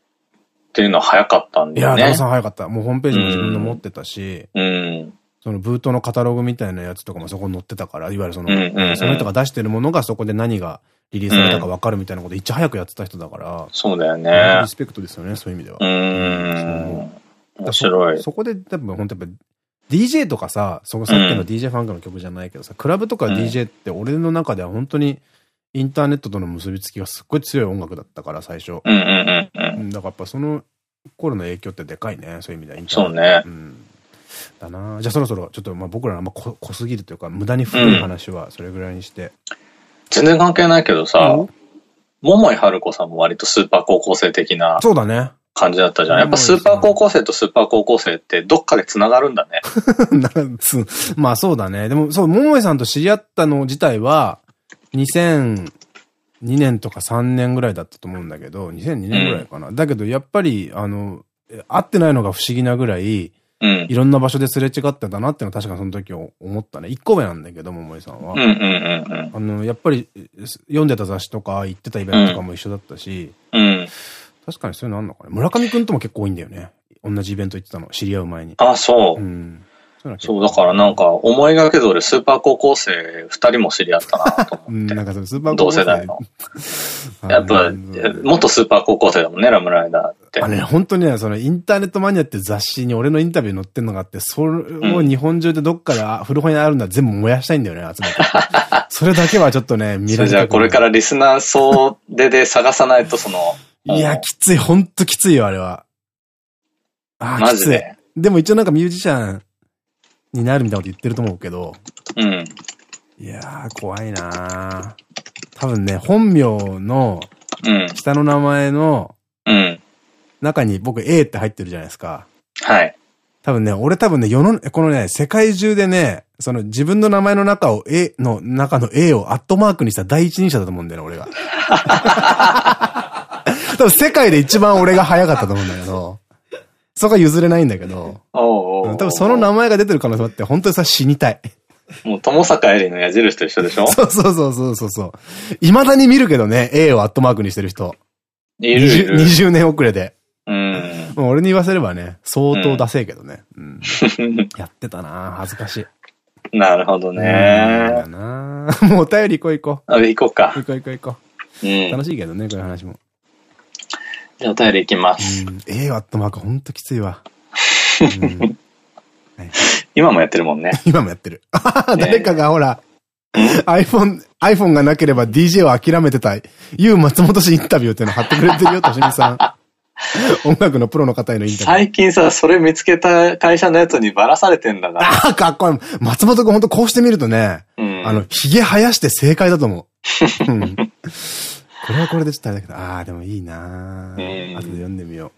っていうのは早かったんだよね。いや、ダさん早かった。もうホームページも自分の持ってたし、うん。そのブートのカタログみたいなやつとかもそこに載ってたから、いわゆるその、その人が出してるものがそこで何がリリースされたか分かるみたいなこといち早くやってた人だから。そうだよね。リスペクトですよね、そういう意味では。うん。面白い。そこで多分本当やっぱ DJ とかさ、そこさっきの DJ ファンクの曲じゃないけどさ、クラブとか DJ って俺の中では本当にインターネットとの結びつきがすっごい強い音楽だったから最初。だからやっぱそのコロナの影響ってでかいね。そういう意味では。そうね。うん。だなじゃあそろそろ、ちょっと、まあ僕らあんま濃すぎるというか、無駄に古い話はそれぐらいにして。うん、全然関係ないけどさ、桃井春子さんも割とスーパー高校生的な。そうだね。感じだったじゃん。やっぱスーパー高校生とスーパー高校生ってどっかで繋がるんだね。まあそうだね。でもそう、桃井さんと知り合ったの自体は、2000、2年とか3年ぐらいだったと思うんだけど、2002年ぐらいかな。うん、だけど、やっぱり、あの、会ってないのが不思議なぐらい、うん、いろんな場所ですれ違ってたなっていうのは確かその時思ったね。一個目なんだけど、桃井さんは。あの、やっぱり、読んでた雑誌とか行ってたイベントとかも一緒だったし、うん、確かにそういうのあんのかね。村上くんとも結構多いんだよね。同じイベント行ってたの。知り合う前に。あ、そう。うんそう、だからなんか、思いがけど俺スーパー高校生二人も知り合ったなと思って。うん、なんかそれスーパー高校生。同世代の。やっぱ、元スーパー高校生だもんね、ラムライダーって。あれ、本当にね、そのインターネットマニアって雑誌に俺のインタビュー載ってんのがあって、それを日本中でどっかで古本屋あるんだ全部燃やしたいんだよね、集めて。それだけはちょっとね、見られじゃあこれからリスナー総出で探さないとその。いや、きつい、ほんときついよ、あれは。ああ、きつい。でも一応なんかミュージシャン、になるみたいなこと言ってると思うけど。うん。いやー、怖いな多分ね、本名の、下の名前の、中に僕 A って入ってるじゃないですか。はい。多分ね、俺多分ね、世の、このね、世界中でね、その自分の名前の中を A の中の A をアットマークにした第一人者だと思うんだよね、俺が。多分世界で一番俺が早かったと思うんだけど。そこは譲れないんだけど。多分その名前が出てる可能性あって、本当にさ、死にたい。もう、友坂エリの矢印と一緒でしょ？そうそうそうそうそう。未だに見るけどね、A をアットマークにしてる人。いるいる 20, 年遅れで。うん。俺に言わせればね、相当ダセえけどね。うん。やってたな恥ずかしい。なるほどね。なもうお便り行こう行こう。あ、行こうか。行こう行こう行こう。うん、楽しいけどね、こういう話も。じゃあお便りいきます。うん、ええー、アットマークほんときついわ。うん今もやってるもんね。今もやってる。誰かがほら、iPhone、iPhone がなければ DJ を諦めてたい。ゆう松本氏インタビューっていうの貼ってくれてるよ、としみさん。音楽のプロの方へのインタビュー。最近さ、それ見つけた会社のやつにばらされてんだな。ああ、かっこいい。松本君ほんとこうしてみるとね、うん、あの、髭生やして正解だと思う。うん、これはこれでちょっとあれだけど、ああ、でもいいなー後で読んでみよう。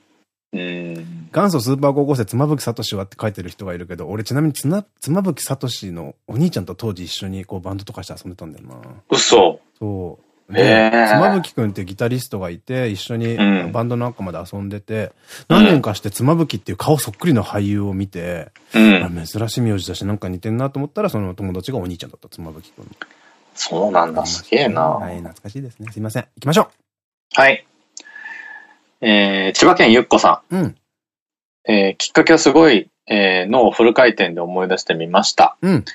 元祖スーパー高校生妻夫木聡はって書いてる人がいるけど、俺ちなみに妻夫木聡のお兄ちゃんと当時一緒にこうバンドとかして遊んでたんだよな。嘘そう。で、妻夫木くんってギタリストがいて、一緒にバンドの中まで遊んでて、うん、何年かして妻夫木っていう顔そっくりの俳優を見て、うん、珍しい名字だしなんか似てんなと思ったら、その友達がお兄ちゃんだった、妻夫木くん。そうなんだ、すげえな。はい、懐かしいですね。すいません。行きましょう。はい。えー、千葉県ゆっこさん。うん。えー、きっかけはすごい、えー、脳フル回転で思い出してみました。うん。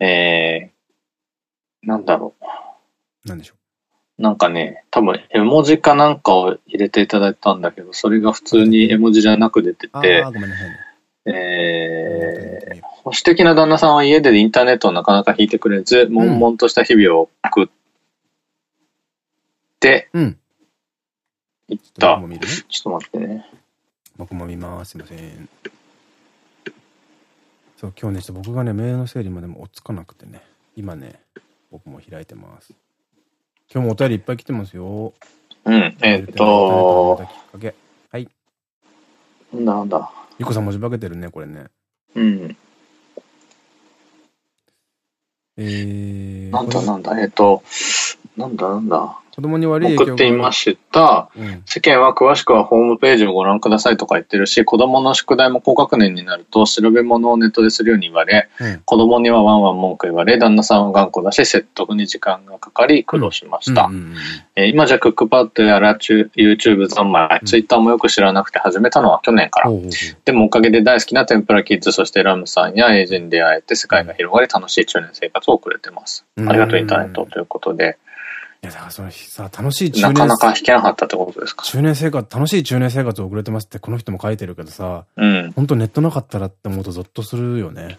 えー、なんだろう。なんでしょう。なんかね、多分絵文字かなんかを入れていただいたんだけど、それが普通に絵文字じゃなく出てて、あごめんなさいね。えー、保守的な旦那さんは家でインターネットをなかなか引いてくれず、悶々とした日々を送って、うん、いった。ちょっと待ってね。僕も見ます。すいません。そう、今日ね、僕がね、メールの整理までも追っつかなくてね。今ね、僕も開いてます。今日もお便りいっぱい来てますよ。うん、えー、っと。はい。なんだなんだ？ゆこさん文字化けてるね、これね。うん。えー。なんだなんだ、えー、っと、なんだなんだ。子供に悪い送っていました。うん、世間は詳しくはホームページをご覧くださいとか言ってるし、子供の宿題も高学年になると調べ物をネットでするように言われ、うん、子供にはワンワン文句言われ、旦那さんは頑固だし、説得に時間がかかり苦労しました。今じゃクックパッドやら YouTube 三昧、Twitter もよく知らなくて始めたのは去年から。でもおかげで大好きな天ぷらキッズ、そしてラムさんやエイジに出会えて世界が広がり楽しい中年生活を送れてます。ありがとうインターネットということで。いや、だからそのさ、楽しい中年なかなか弾けなかったってことですか？中年生活、楽しい中年生活を送れてますってこの人も書いてるけどさ、うん。本当ネットなかったらって思うとゾッとするよね。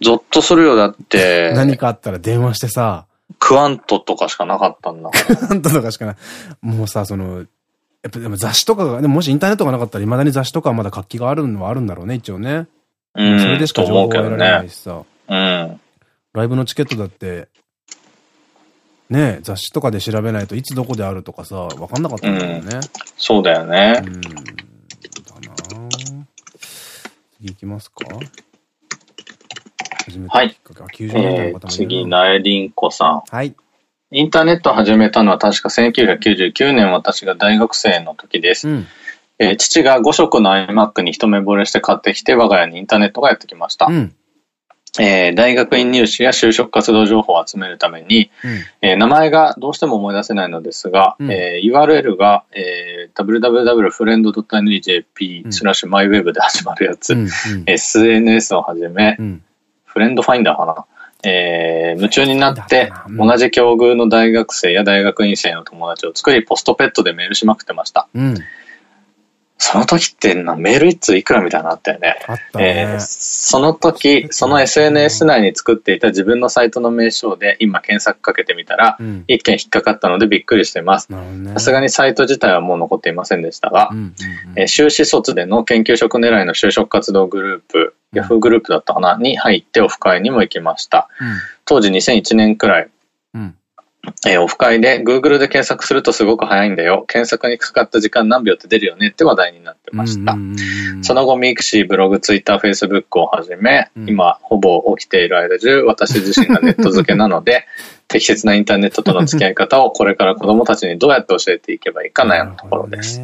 ゾッとするよ、だって。何かあったら電話してさ、クワントとかしかなかったんだ。クワントとかしかない。もうさ、その、やっぱでも雑誌とかが、でももしインターネットがなかったら未だに雑誌とかはまだ活気があるのはあるんだろうね、一応ね。うん。それでしか情報を得られないしさ。うん。ライブのチケットだって、ね雑誌とかで調べないといつどこであるとかさ、わかんなかったんだよね、うん。そうだよね。うん。だな次行きますかはい。えー、次、ナエリンコさん。はい。インターネットを始めたのは確か1999年私が大学生の時です。うん、えー、父が5色の iMac に一目惚れして買ってきて我が家にインターネットがやってきました。うんえー、大学院入試や就職活動情報を集めるために、うん、えー、名前がどうしても思い出せないのですが、うん、えー、URL が、えー、www.friend.nejp スラッシュ myweb で始まるやつ、うんうん、SNS をはじめ、うん、フレンドファインダーかな、えー、夢中になって、同じ境遇の大学生や大学院生の友達を作り、ポストペットでメールしまくってました。うんその時ってな、メール一通いくらみたいなのあったよね。あったね。えー、その時、その SNS 内に作っていた自分のサイトの名称で今検索かけてみたら、うん、一件引っかかったのでびっくりしてます。さすがにサイト自体はもう残っていませんでしたが、修士卒での研究職狙いの就職活動グループ、ヤフーグループだったかなに入ってオフ会にも行きました。うん、当時2001年くらい、えー、オフ会で Google で検索するとすごく早いんだよ。検索にかかった時間何秒って出るよねって話題になってました。その後、ミクシー、ブログ、ツイッター、フェイスブックをはじめ、うん、今、ほぼ起きている間中、私自身がネット漬けなので、適切なインターネットとの付き合い方をこれから子供たちにどうやって教えていけばいいか悩むところです。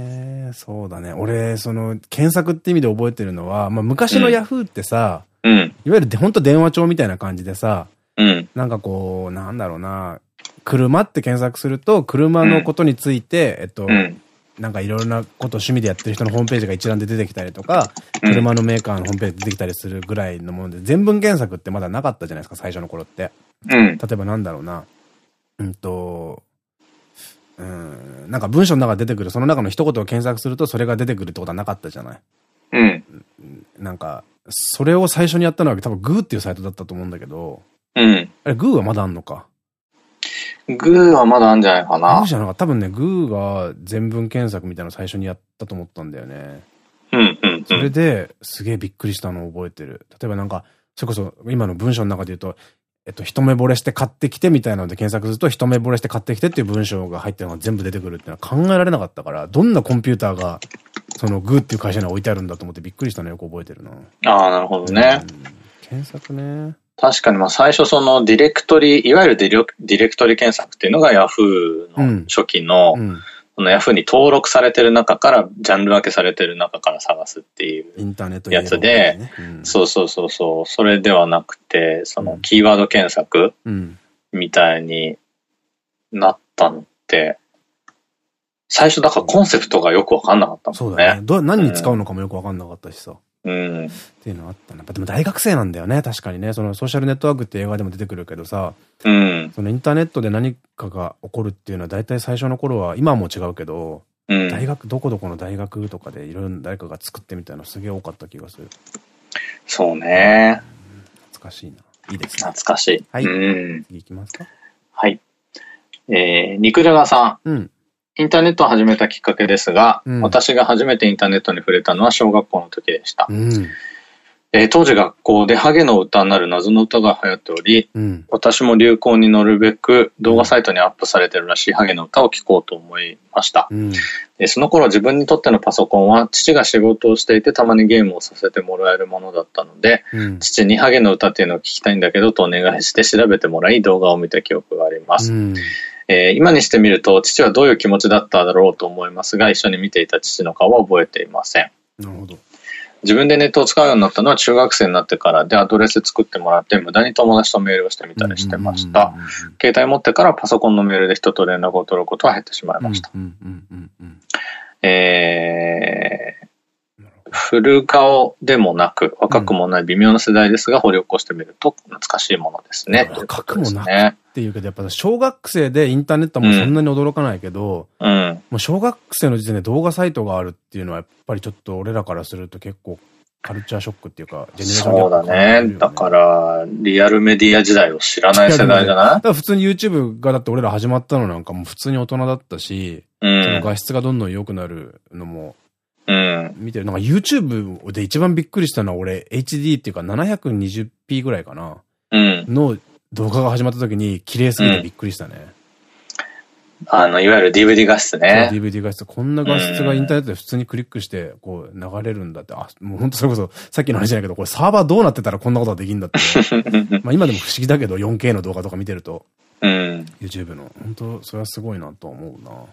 そうだね。俺、その、検索って意味で覚えてるのは、まあ、昔のヤフーってさ、うん、いわゆる本当電話帳みたいな感じでさ、うん、なんかこう、なんだろうな、車って検索すると、車のことについて、えっと、なんかいろいろなことを趣味でやってる人のホームページが一覧で出てきたりとか、車のメーカーのホームページ出てきたりするぐらいのもので、全文検索ってまだなかったじゃないですか、最初の頃って。例えばなんだろうな。うんと、うん、なんか文章の中で出てくる、その中の一言を検索するとそれが出てくるってことはなかったじゃない？うん。なんか、それを最初にやったのは多分グーっていうサイトだったと思うんだけど。うん。あれ、グーはまだあんのか？グーはまだあんじゃないかな。グーじゃなか多分ね、グーが全文検索みたいなの最初にやったと思ったんだよね。うんうん、それで、すげえびっくりしたのを覚えてる。例えばなんか、それこそ今の文章の中で言うと、えっと、一目惚れして買ってきてみたいなので検索すると、一目惚れして買ってきてっていう文章が入ってるのが全部出てくるっていうのは考えられなかったから、どんなコンピューターが、そのグーっていう会社に置いてあるんだと思ってびっくりしたのよく覚えてるな。ああ、なるほどね、うん。検索ね。確かに、まあ最初そのディレクトリ、いわゆるディレクトリ検索っていうのが Yahoo の初期の、うんうんそのヤフーに登録されてる中から、ジャンル分けされてる中から探すっていうやつで、そうそうそうそう、それではなくて、そのキーワード検索みたいになったのって、最初だからコンセプトがよくわかんなかったもんね。そうだね。ど何に使うのかもよくわかんなかったしさ。うん。っていうのあったな。でも大学生なんだよね、確かにね。そのソーシャルネットワークって映画でも出てくるけどさ、うん。そのインターネットで何かが起こるっていうのは大体最初の頃は、今はもう違うけど、うん、大学、どこどこの大学とかでいろいろ誰かが作ってみたいなすげえ多かった気がする。そうね、懐かしいな。いいですね。懐かしい。はい。うん。次行きますか。はい。えー、肉じゃがさん。うん。インターネットを始めたきっかけですが、うん、私が初めてインターネットに触れたのは小学校の時でした。うん。えー、当時学校でハゲの歌になる謎の歌が流行っており、うん、私も流行に乗るべく動画サイトにアップされてるらしいハゲの歌を聴こうと思いました。うん、その頃自分にとってのパソコンは父が仕事をしていてたまにゲームをさせてもらえるものだったので、うん、父にハゲの歌っていうのを聞きたいんだけどとお願いして調べてもらい動画を見た記憶があります。えー、今にしてみると父はどういう気持ちだっただろうと思いますが一緒に見ていた父の顔は覚えていません。なるほど。自分でネットを使うようになったのは中学生になってからでアドレス作ってもらって無駄に友達とメールをしてみたりしてました。携帯持ってからパソコンのメールで人と連絡を取ることは減ってしまいました。えー、古顔でもなく、若くもない微妙な世代ですが、掘り起こしてみると懐かしいものですね。若くもなくっていうけど、やっぱ小学生でインターネットもそんなに驚かないけど、うん、もう小学生の時点で動画サイトがあるっていうのは、やっぱりちょっと俺らからすると結構カルチャーショックっていうか、ジェネレーションそうだね。だから、リアルメディア時代を知らない世代じゃない？だから普通に YouTube がだって俺ら始まったのなんかも普通に大人だったし、うん、その画質がどんどん良くなるのもうん。見てる。なんか YouTube で一番びっくりしたのは俺 HD っていうか 720p ぐらいかな。うん。の動画が始まった時に綺麗すぎてびっくりしたね。うん、あの、いわゆる DVD 画質ね。DVD 画質。こんな画質がインターネットで普通にクリックして、こう流れるんだって。あ、もう本当それこそ、さっきの話じゃないけど、これサーバーどうなってたらこんなことができるんだって。まあ今でも不思議だけど、4K の動画とか見てると。うん。YouTube の。本当それはすごいなと思うな。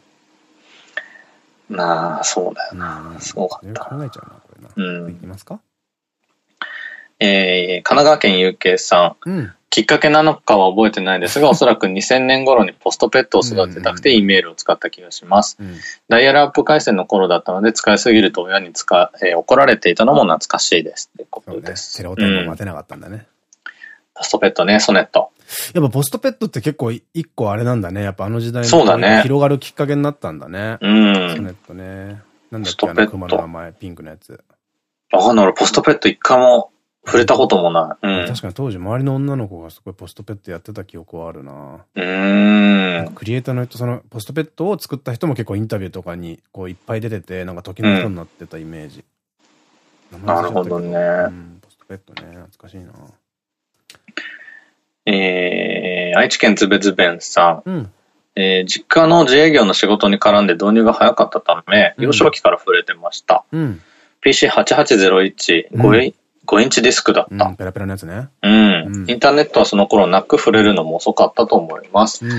なあ、そうだよな。すごかった。考えちゃうな、これな。うん。いきますか？えー、神奈川県有形さん。うん。きっかけなのかは覚えてないですが、おそらく2000年頃にポストペットを育てたくて E メールを使った気がします。うん、ダイヤルアップ回線の頃だったので、使いすぎると親に使、えー、怒られていたのも懐かしいです。ってことです。テレオ待てなかったんだね。ポストペットね、ソネット。やっぱポストペットって結構一個あれなんだね。やっぱあの時代そうだね。広がるきっかけになったんだね。うん。ソネットね。なんだっけ、あの熊の名前、ピンクのやつ。わかんない。俺ポストペット一回も触れたこともない。うん。確かに当時周りの女の子がすごいポストペットやってた記憶はあるなうん。クリエイターの人、そのポストペットを作った人も結構インタビューとかにこういっぱい出てて、なんか時の人になってたイメージ。うん、なるほどね、うん。ポストペットね、懐かしいなえー、愛知県つべつべんさん。うん、えー、実家の自営業の仕事に絡んで導入が早かったため、うん、幼少期から触れてました。うん、PC8801、5イン、5インチディスクだった。うん、ペラペラのやつね。うん。インターネットはその頃なく触れるのも遅かったと思います。うん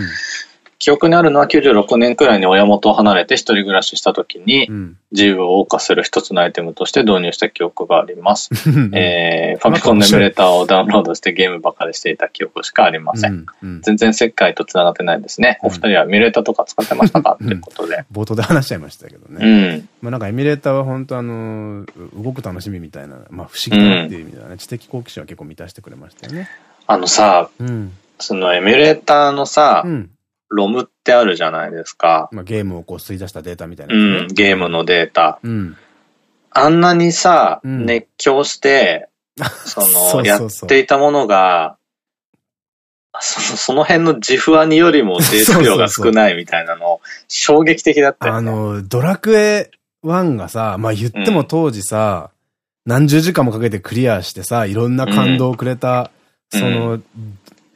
記憶にあるのは96年くらいに親元を離れて一人暮らしした時に、自由を謳歌する一つのアイテムとして導入した記憶があります。えー、ファミコンのエムレーターをダウンロードしてゲームばかりしていた記憶しかありません。うんうん、全然世界と繋がってないですね。お二人はエミュレーターとか使ってましたか？っていうことで。冒頭で話しちゃいましたけどね。うん。まあなんかエミュレーターは本当あの、動く楽しみみたいな、まあ不思議だなっていう意味ではね、知的好奇心は結構満たしてくれましたよね。あのさ、うん、そのエミュレーターのさ、うんロムってあるじゃないですか。まあ、ゲームをこう吸い出したデータみたいな、ね、うん、ゲームのデータ。うん、あんなにさ、うん、熱狂して、その、やっていたものが、そのその辺の自負アニよりも データ量が少ないみたいなの、衝撃的だったよ、ね、あの、ドラクエ1がさ、まあ言っても当時さ、うん、何十時間もかけてクリアしてさ、いろんな感動をくれた、うん、その、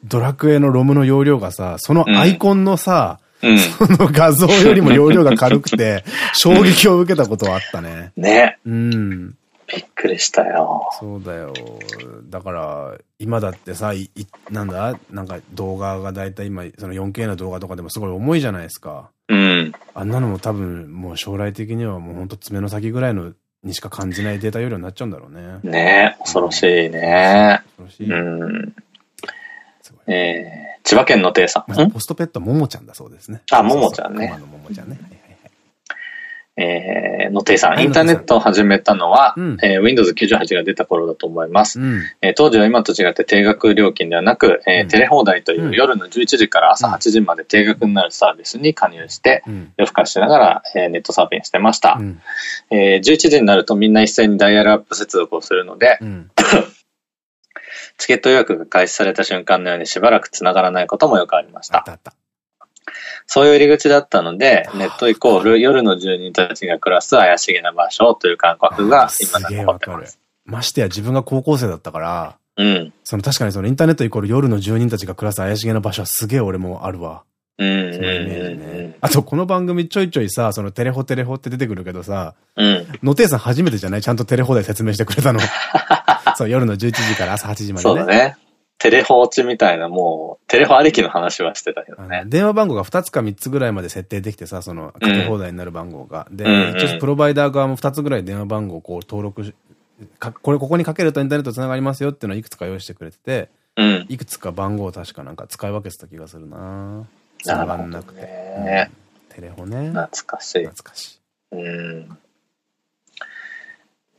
ドラクエのロムの容量がさ、そのアイコンのさ、うん、その画像よりも容量が軽くて、衝撃を受けたことはあったね。ね。うん。びっくりしたよ。そうだよ。だから、今だってさ、い、なんだ？なんか動画がだいたい今、その 4K の動画とかでもすごい重いじゃないですか。うん。あんなのも多分、もう将来的にはもうほんと爪の先ぐらいのにしか感じないデータ容量になっちゃうんだろうね。ね恐ろしいね。恐ろしい。うん。えー、千葉県の亭さん。ポストペットももちゃんだそうですね。あ、ももちゃんね。ももちゃんね。えー、のていさん、インターネットを始めたのは、うん、えー、Windows 98が出た頃だと思います、うん、えー、当時は今と違って定額料金ではなく、えー、うん、テレ放題という夜の11時から朝8時まで定額になるサービスに加入して、夜更かししながら、えー、ネットサーフィンしてました、えー。11時になるとみんな一斉にダイヤルアップ接続をするので、チケット予約が開始された瞬間のようにしばらく繋がらないこともよくありました。そういう入り口だったので、ネットイコール夜の住人たちが暮らす怪しげな場所という感覚が今だ残ってます。ましてや自分が高校生だったから、うん。その確かにそのインターネットイコール夜の住人たちが暮らす怪しげな場所はすげえ俺もあるわ。うん。そのイメージね。あとこの番組ちょいちょいさ、そのテレホテレホって出てくるけどさ、うん。野亭さん初めてじゃない？ちゃんとテレホで説明してくれたの。そう、夜の11時から朝8時までね。そうだね。テレ放置みたいな、もう、テレホありきの話はしてたけどね。電話番号が2つか3つぐらいまで設定できてさ、その、かけ放題になる番号が。うん、で、一応プロバイダー側も2つぐらい電話番号をこう登録し、これ、ここにかけるとインターネット繋がりますよっていうのをいくつか用意してくれてて、うん、いくつか番号を確かなんか使い分けてた気がするな繋がんなくて。ね、テレホね。懐かしい。懐かしい。うん。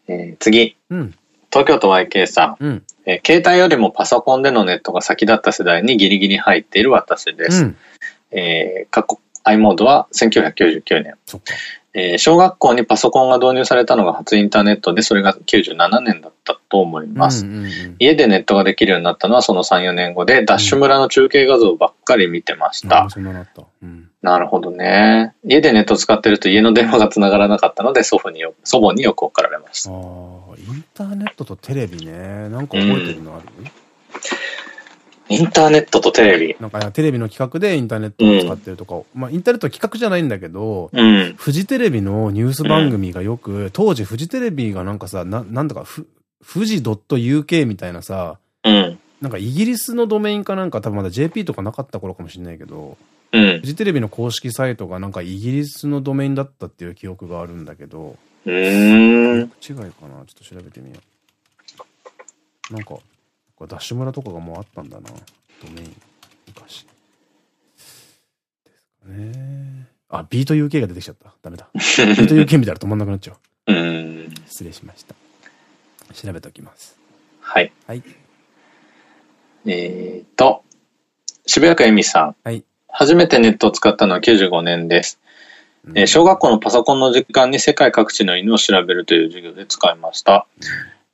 えー、次。うん。東京都 YK さん。うん、えー、携帯よりもパソコンでのネットが先だった世代にギリギリ入っている私です。うん、えー、過去 i モードは1999年。えー、小学校にパソコンが導入されたのが初インターネットで、それが97年だったと思います。家でネットができるようになったのはその3、4年後で、ダッシュ村の中継画像ばっかり見てました。うん、なるほどね。家でネット使ってると家の電話が繋がらなかったので、祖父によ祖母によく怒られました。インターネットとテレビね。なんか覚えてるのある、うん、インターネットとテレビ。なんかテレビの企画でインターネットを使ってるとか、うん、まあインターネット企画じゃないんだけど、うん、フジテレビのニュース番組がよく、当時フジテレビがなんかさ、ななんだかふ、富士 .uk みたいなさ、うん、なんかイギリスのドメインかなんか多分まだ JP とかなかった頃かもしれないけど、うん、フジテレビの公式サイトがなんかイギリスのドメインだったっていう記憶があるんだけど、うん。違いかな？ちょっと調べてみよう。なんか、ダッシュ村とかがもうあったんだな。ドメイン。昔。ですかね。あ、ビート UK が出てきちゃった。ダメだ。ビート UK 見たら止まんなくなっちゃう。うん。失礼しました。調べておきます。はい。はい。えっと、渋谷区恵美さん。はい。初めてネットを使ったのは95年です。え小学校のパソコンの時間に世界各地の犬を調べるという授業で使いました。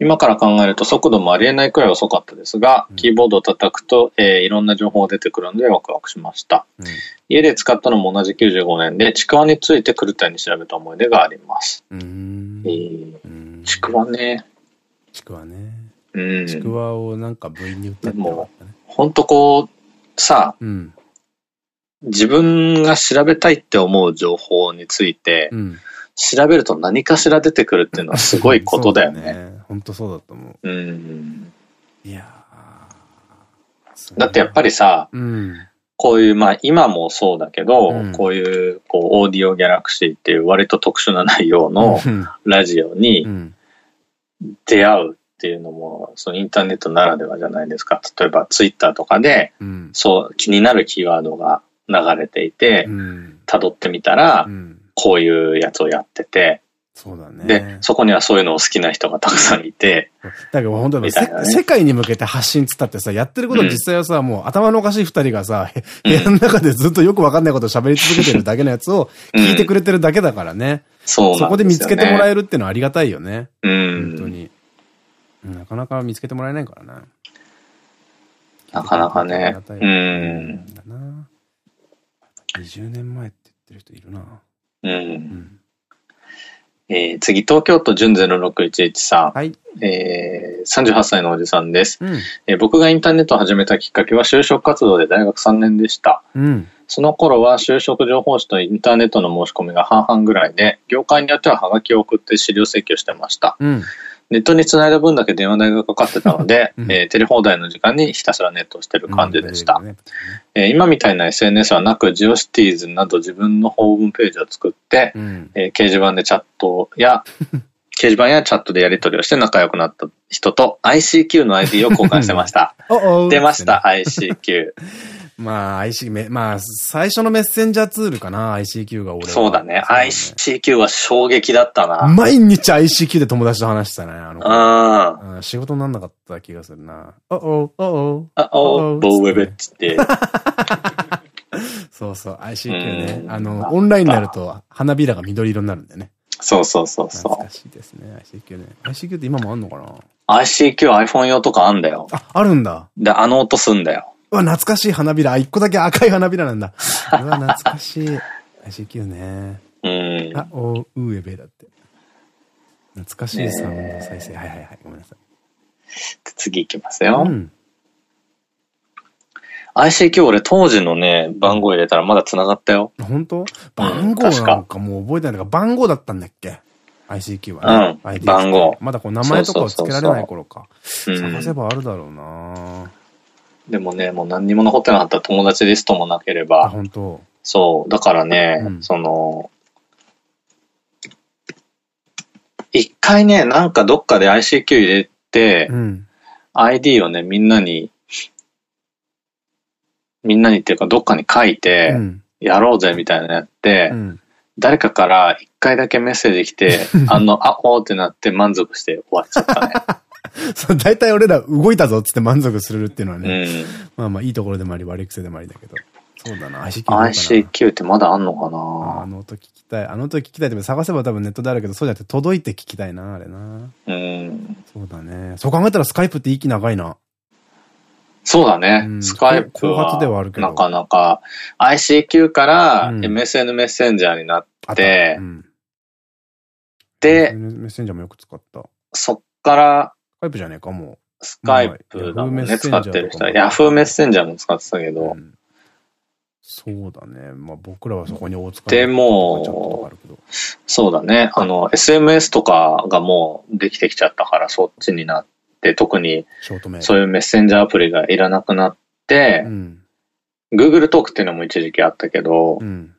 今から考えると速度もありえないくらい遅かったですが、キーボードを叩くと、えー、いろんな情報が出てくるのでワクワクしました。うん、家で使ったのも同じ95年で、ちくわについて狂ったように調べた思い出があります。えー、ちくわね。ちくわね。うん。ちくわをなんか部員に売ったって、ね、もう、ほんとこう、さ、うん、自分が調べたいって思う情報について、うん、調べると何かしら出てくるっていうのはすごいことだよね。ね本当そうだと思う。うん。いやだってやっぱりさ、うん、こういう、まあ今もそうだけど、うん、こういう、こう、オーディオギャラクシーっていう割と特殊な内容のラジオに出会うっていうのも、そのインターネットならではじゃないですか。例えばツイッターとかで、そう気になるキーワードが流れていて、辿ってみたら、こういうやつをやってて、そうだね。で、そこにはそういうのを好きな人がたくさんいて。だけど本当に、ね、世界に向けて発信つったってさ、やってること実際はさ、うん、もう頭のおかしい二人がさ、部屋の中でずっとよくわかんないことを喋り続けてるだけのやつを聞いてくれてるだけだからね。うん、そうそこで見つけてもらえるっていうのはありがたいよね。うん。本当に。なかなか見つけてもらえないからね。なかなかね。うん。だな。20年前って言ってる人いるな。うん。うんえー、次、東京都純0611さん。はい。えー、38歳のおじさんです、うん、えー、僕がインターネットを始めたきっかけは就職活動で大学3年でした。うん、その頃は就職情報誌とインターネットの申し込みが半々ぐらいで、業界によってはハガキを送って資料請求してました。うんネットに繋いだ分だけ電話代がかかってたので、うん、えー、テレ放題の時間にひたすらネットをしてる感じでした。うんえー、今みたいな SNS はなく、ジオシティーズなど自分のホームページを作って、うん、えー、掲示板でチャットや、掲示板やチャットでやり取りをして仲良くなった人と ICQ の ID を交換してました。出ました、ICQ。まあ、ICQ、まあ、最初のメッセンジャーツールかな、ICQ が俺は。そうだね。ICQ は衝撃だったな。毎日 ICQ で友達と話したね、あの。うん。仕事になんなかった気がするな。おお、おお、おお、ボーウェブっつって。そうそう、ICQ ね。あの、オンラインになると花びらが緑色になるんだよね。そうそうそうそう。懐かしいですね、ICQ ね。ICQ って今もあんのかな ?ICQ iPhone 用とかあんだよ。あ、あるんだ。で、あの音すんだよ。うわ、懐かしい花びら。一個だけ赤い花びらなんだ。うわ、懐かしい。ICQ ね。うん。あ、おうえべだって。懐かしいサウンド再生。はいはいはい。ごめんなさい。次いきますよ。うん。ICQ 俺当時のね、番号入れたらまだ繋がったよ。本当？番号なんかもう覚えてないのか、番号だったんだっけ ?ICQ は、ね。うん。番号。まだこう名前とかを付けられない頃か。探せばあるだろうなでもね、もう何にも残ってなかった友達リストもなければ。本当そう。だからね、うん、その、一回ね、なんかどっかで ICQ 入れて、うん、ID をね、みんなに、みんなにっていうかどっかに書いて、やろうぜみたいなのやって、うん、誰かから一回だけメッセージ来て、あの、あ、おーってなって満足して終わっちゃったね。そう、大体俺ら動いたぞっつって満足するっていうのはね、うん、まあまあいいところでもあり悪い癖でもありだけど。そうだな、ICQ。ICQ ってまだあんのかな？あの音聞きたい。あの音聞きたいって探せば多分ネットであるけど、そうじゃなくて届いて聞きたいな、あれな。うん。そうだね。そう考えたらスカイプって息長いな。そうだね。うん、スカイプはなかなか ICQ から MSN メッセンジャーになって、うん、で、メッセンジャーもよく使った。そっからカイプじゃねえか、もう。スカイプだもんね、使ってる人は。ヤフーメッセンジャーも使ってたけど。うん、そうだね。まあ僕らはそこに大使でも、そうだね。あの、SMS とかがもうできてきちゃったから、そっちになって、特に、そういうメッセンジャーアプリがいらなくなって、うん、Google トークっていうのも一時期あったけど、うん、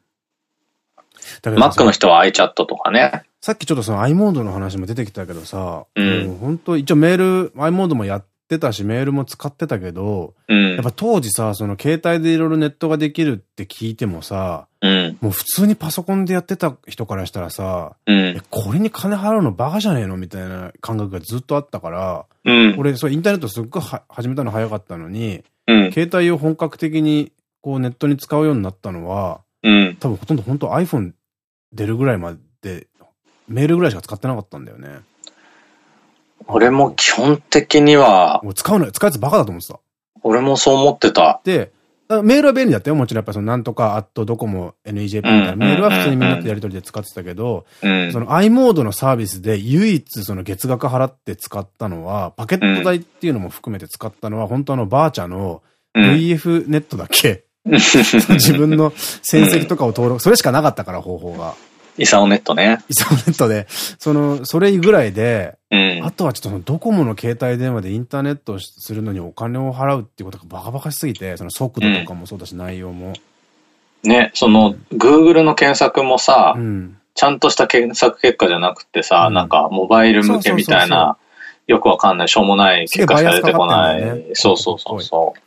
Mac の人は iChat とかね。さっきちょっとその i モードの話も出てきたけどさ、うん、本当一応メール、i モードもやってたし、メールも使ってたけど、うん、やっぱ当時さ、その携帯でいろいろネットができるって聞いてもさ、うん、もう普通にパソコンでやってた人からしたらさ、うん、これに金払うのバカじゃねえのみたいな感覚がずっとあったから、うん、俺、そうインターネットすっごい始めたの早かったのに、うん、携帯を本格的にこうネットに使うようになったのは、うん、多分ほとんど本当 iPhone 出るぐらいまでメールぐらいしか使ってなかったんだよね。俺も基本的には。もう使うの、使うやつバカだと思ってた。俺もそう思ってた。で、メールは便利だったよ。もちろんやっぱそのなんとか、アットドコモ NEJP みたいなメールは普通にみんなとやりとりで使ってたけど、その i モードのサービスで唯一その月額払って使ったのは、パケット代っていうのも含めて使ったのは、本当あのバーチャの VF ネットだっけ、自分の戦績とかを登録、それしかなかったから方法が。イサオネットね。イサオネットで、その、それぐらいで、うん、あとはちょっとドコモの携帯電話でインターネットするのにお金を払うっていうことがバカバカしすぎて、その速度とかもそうだし、うん、内容も。ね、その、Google の検索もさ、うん、ちゃんとした検索結果じゃなくてさ、なんかモバイル向けみたいな、よくわかんない、しょうもない結果しか出てこない。そうそうそうそう。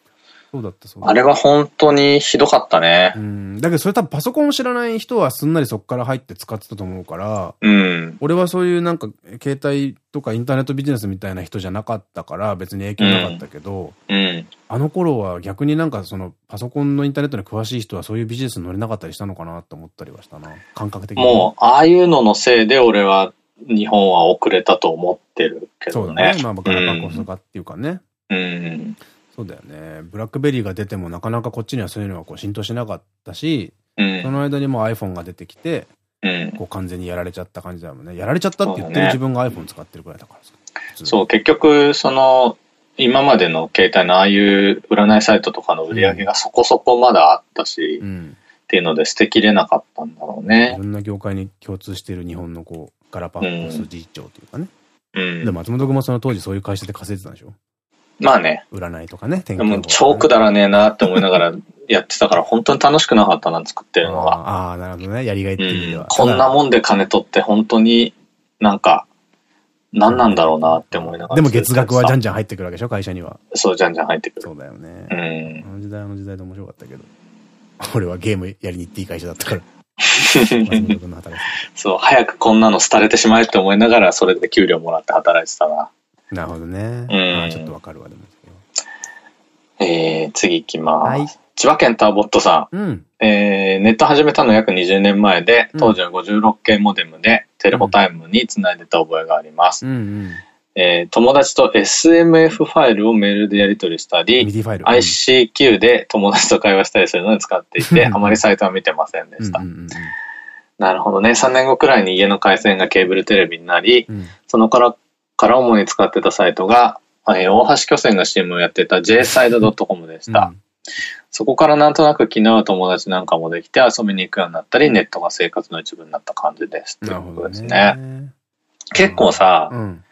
そうだったそう。あれは本当にひどかったね。うん。だけどそれ多分パソコンを知らない人はすんなりそこから入って使ってたと思うから、うん。俺はそういうなんか携帯とかインターネットビジネスみたいな人じゃなかったから別に影響なかったけど、うん。うん、あの頃は逆になんかそのパソコンのインターネットに詳しい人はそういうビジネスに乗れなかったりしたのかなと思ったりはしたな。感覚的に。もう、ああいうののせいで俺は日本は遅れたと思ってるけどね。そうだね。まあ、僕らがコストっていうかね。うん。そうだよね。ブラックベリーが出てもなかなかこっちにはそういうのがこう浸透しなかったし、うん、その間にも iPhone が出てきて、うん、こう完全にやられちゃった感じだもんね。やられちゃったって言ってる自分が iPhone 使ってるくらいだからそう、そう、結局、その、今までの携帯のああいう占いサイトとかの売り上げがそこそこまだあったし、うん、っていうので捨てきれなかったんだろうね。いろんな業界に共通している日本のこう、ガラパゴス事情というかね。うん。で、松本君もその当時そういう会社で稼いでたんでしょ？まあね。占いとかね、天気、ね、も超くだらねえなって思いながらやってたから、本当に楽しくなかったな、作ってるのが。ああ、なるほどね。やりがいっていう意味では、うん。こんなもんで金取って本当になんか、何なんだろうなって思いながら。でも月額はじゃんじゃん入ってくるわけでしょ、会社には。そう、じゃんじゃん入ってくる。そうだよね。うん。あの時代あの時代で面白かったけど。俺はゲームやりに行っていい会社だったから。そう、早くこんなの廃れてしまえって思いながら、それで給料もらって働いてたな。なるほどね。うん。ちょっとわかるわ、でも。えー、次行きます。はい、千葉県ターボットさん。うん、えー、ネット始めたの約20年前で、当時は 56K モデムでテレホタイムにつないでた覚えがあります。え友達と SMF ファイルをメールでやり取りしたり、ICQ で友達と会話したりするのに使っていて、あまりサイトは見てませんでした。なるほどね。3年後くらいに家の回線がケーブルテレビになり、うん、そのからから主に使ってたサイトがえー、大橋巨船が CM をやってた jside.com でした。うん、そこからなんとなく気の合う友達なんかもできて遊びに行くようになったり、ネットが生活の一部になった感じです。ということですね。結構さ、うん、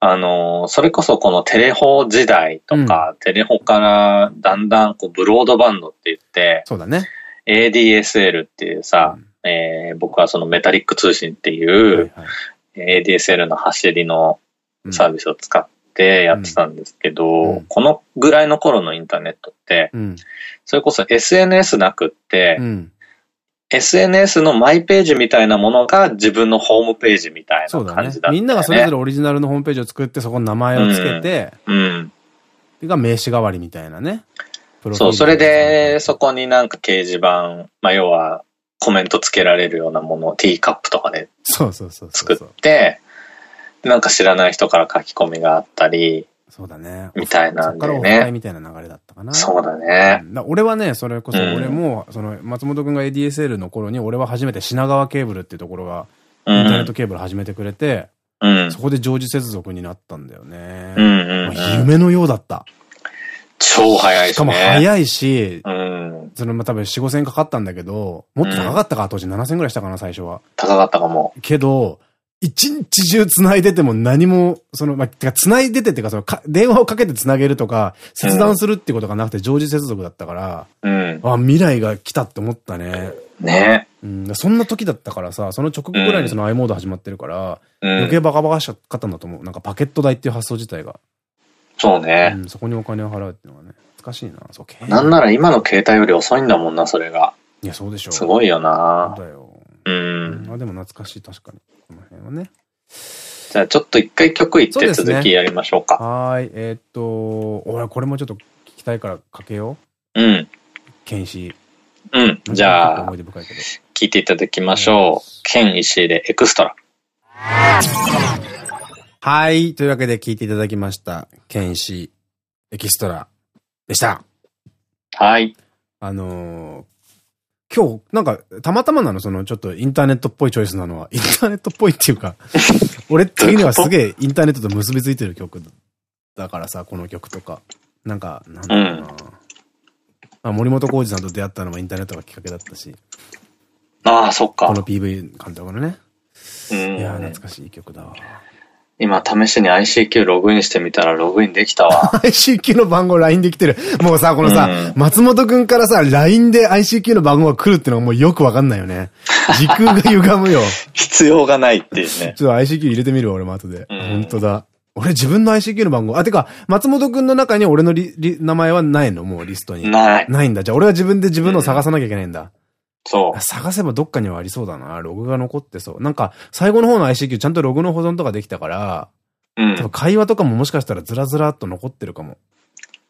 あの、それこそこのテレホ時代とか、うん、テレホからだんだんこうブロードバンドって言って、そうだね。ADSL っていうさ、うん、えー、僕はそのメタリック通信っていう、はいはい、ADSL の走りのサービスを使って、てやってたんですけど、うん、このぐらいの頃のインターネットって、うん、それこそ SNS なくって、うん、SNS のマイページみたいなものが自分のホームページみたいな感じだった、ね、ね。みんながそれぞれオリジナルのホームページを作って、そこに名前をつけて、うん。が名刺代わりみたいなね。そう、それで、そこになんか掲示板、まあ、要は、コメントつけられるようなものをティーカップとかで作って、なんか知らない人から書き込みがあったり、そうだね。みたいなんでね。みたいな流れだったかな。そうだね。俺はね、それこそ、俺も、その、松本くんが ADSL の頃に、俺は初めて品川ケーブルっていうところが、インターネットケーブル始めてくれて、そこで常時接続になったんだよね。夢のようだった。超早いし、ね。しかも早いし、うん、その、まあ、多分4、5千かかったんだけど、もっと高かったか、当時7千ぐらいしたかな、最初は。高かったかも。けど、一日中繋いでても何も、その、まあ、てか繋いでてっていうか、そのか、電話をかけて繋げるとか、切断するってことがなくて常時接続だったから、うん。あ、未来が来たって思ったね。ねうん。そんな時だったからさ、その直後ぐらいにその i モード始まってるから、うん、余計バカバカしかったんだと思う。なんかパケット代っていう発想自体が。そうね。うん、そこにお金を払うっていうのがね、難しいな。そう、なんなら今の携帯より遅いんだもんな、それが。いや、そうでしょう。すごいよな。そうだよ。うん。あ、でも懐かしい、確かに。この辺はね。じゃあちょっと一回曲いって続きやりましょうか。うね、はい。えー、っと、俺これもちょっと聞きたいからかけよう。うん。剣士。うん。じゃあ、聞いていただきましょう。剣石でエクストラ。はい。というわけで聞いていただきました。剣士エキストラでした。はい。あのー、今日、なんか、たまたまなの、その、ちょっとインターネットっぽいチョイスなのは、インターネットっぽいっていうか 俺的にはすげえインターネットと結びついてる曲だからさ、この曲とか。なんか、なんだろうな、うん、あ森本浩二さんと出会ったのもインターネットがきっかけだったし。ああ、そっか。この PV 監督のね。いや懐かしい曲だわ。今試しに ICQ ログインしてみたらログインできたわ。ICQ の番号 LINE できてる。もうさ、このさ、うん、松本くんからさ、LINE で ICQ の番号が来るってのがもうよくわかんないよね。時空が歪むよ。必要がないっていうね。ちょっと ICQ 入れてみるわ、俺も後で。うん、本当だ。俺自分の ICQ の番号、あ、てか、松本くんの中に俺のリリ名前はないの？もうリストに。ない。ないんだ。じゃあ俺は自分で自分のを探さなきゃいけないんだ。うん、そう。探せばどっかにはありそうだな。ログが残ってそう。なんか、最後の方の ICQ ちゃんとログの保存とかできたから、うん。多分会話とかももしかしたらずらずらっと残ってるかも。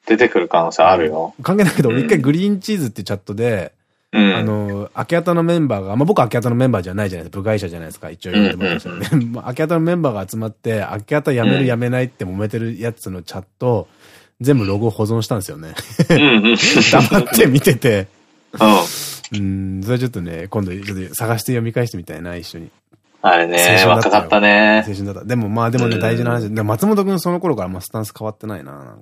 出てくる可能性あるよ。関係ないけど、俺一回グリーンチーズってチャットで、うん、あの、秋葉のメンバーが、まあ、僕は秋葉のメンバーじゃないじゃないですか。部外者じゃないですか。一応言ってもらいましたね。秋葉のメンバーが集まって、秋葉辞める辞めないって揉めてるやつのチャット、全部ログを保存したんですよね。黙って見てて。うん、それちょっとね、今度ちょっと探して読み返してみたいな、一緒に。あれね、若かったね。青春だった。でもまあでもね、大事な話。松本くんその頃からまあスタンス変わってないな、なんか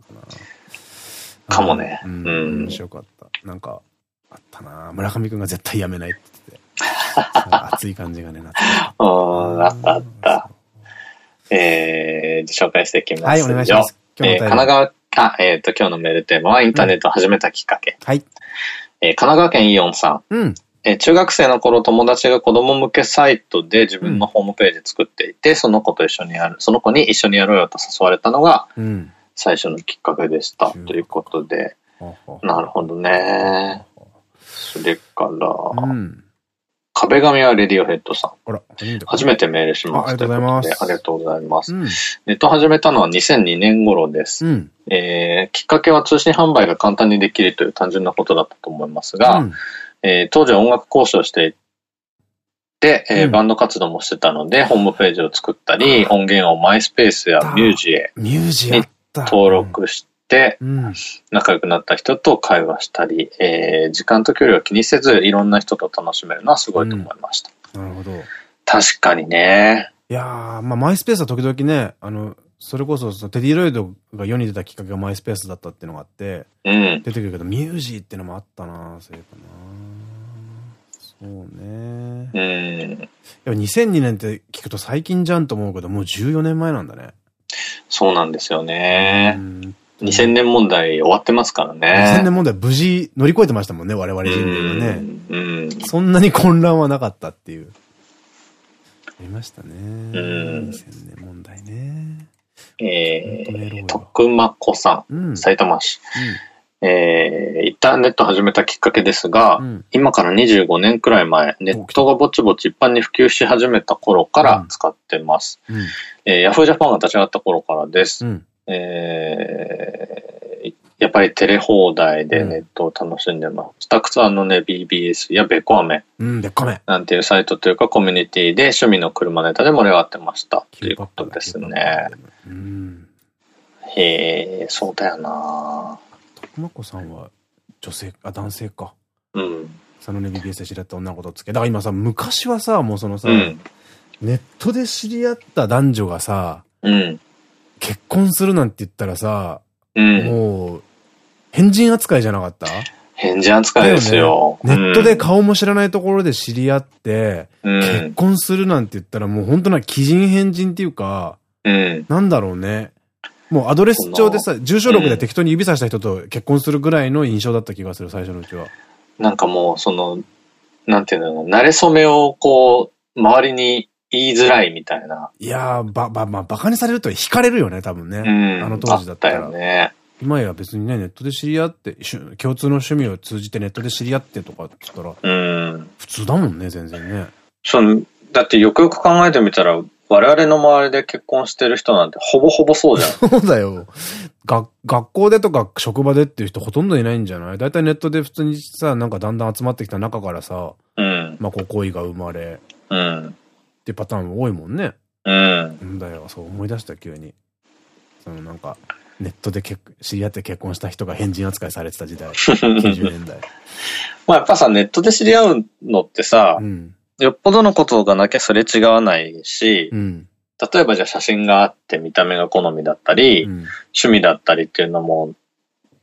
な。かもね。うん。面白かった。なんか、あったな村上くんが絶対やめないって言って。熱い感じがね、なってた。うん、あったあった。えー、紹介していきます。はい、お願いします。今日の、えー、神奈川、あ、えっ、ー、と、今日のメールテーマはインターネットを始めたきっかけ。はい。えー、神奈川県イオンさん。うん。えー、中学生の頃友達が子供向けサイトで自分のホームページ作っていて、うん、その子と一緒にやる、その子に一緒にやろうよと誘われたのが、最初のきっかけでした。ということで、なるほどね。それから、うん、壁紙はレディオヘッドさん。初めてメールします。ありがとうございます。ありがとうございます。うん、ネット始めたのは2002年頃です。うん、えー、きっかけは通信販売が簡単にできるという単純なことだったと思いますが、うん、えー、当時は音楽講師をしていて、えー、バンド活動もしてたので、ホームページを作ったり、音源をマイスペースやミュージエに登録して、、うん、仲良くなった人と会話したり、えー、時間と距離を気にせず、いろんな人と楽しめるのはすごいと思いました。うん、なるほど。確かにね。いやー、まあ、マイスペースは時々ね、あの、それこそ、テディロイドが世に出たきっかけがマイスペースだったっていうのがあって、うん、出てくるけど、ミュージーってのもあったなそういえばなそうね。うん。やっぱ2002年って聞くと最近じゃんと思うけど、もう14年前なんだね。そうなんですよね。2000年問題終わってますからね。2000年問題無事乗り越えてましたもんね、我々人類はね。うん。そんなに混乱はなかったっていう。ありましたね。うん。2000年問題ね。えー、徳間子さん、うん、埼玉市。うん、えー、インターネット始めたきっかけですが、うん、今から25年くらい前、ネットがぼちぼち一般に普及し始めた頃から使ってます。うん、えー、ヤフージャパンが立ち上がった頃からです。うんえー、やっぱりテレ放題でネットを楽しんでます。たくさんのね、BBS やベコアメ。うん、ベコアメ。なんていうサイトというかコミュニティで趣味の車ネタで盛り上がってました。ということですね。うん。へえ、そうだよな徳間子さんは女性、あ、男性か。うん。そのね、BBS で知り合った女の子とつけ。だから今さ、昔はさ、もうそのさ、うん、ネットで知り合った男女がさ、うん。結婚するなんて言ったらさ、うん、もう、変人扱いじゃなかった？変人扱いですよ。ね、ネットで顔も知らないところで知り合って、うん、結婚するなんて言ったらもう本当な奇人変人っていうか、うん、なんだろうね。もうアドレス帳でさ、住所録で適当に指さした人と結婚するぐらいの印象だった気がする、最初のうちは。なんかもう、その、なんていうの、慣れ初めをこう、周りに言いづらいみたいな。いやー、ば、ば、まあ、バカにされると惹かれるよね、多分ね。うん。あの当時だったら。よね。今や別にね、ネットで知り合って、共通の趣味を通じてネットで知り合ってとかって言ったら、うん。普通だもんね、全然ね。そう、だってよくよく考えてみたら、我々の周りで結婚してる人なんてほぼほぼそうじゃん。そうだよ。が、学校でとか職場でっていう人ほとんどいないんじゃない？だいたいネットで普通にさ、なんかだんだん集まってきた中からさ、うん。まあ、こう恋が生まれ、うん。ってパターン多いもんね。うん。んだよ、そう思い出した急に。そのなんか、ネットで結知り合って結婚した人が変人扱いされてた時代。90年代。まあやっぱさ、ネットで知り合うのってさ、うん、よっぽどのことがなきゃすれ違わないし、うん、例えばじゃあ写真があって見た目が好みだったり、うん、趣味だったりっていうのも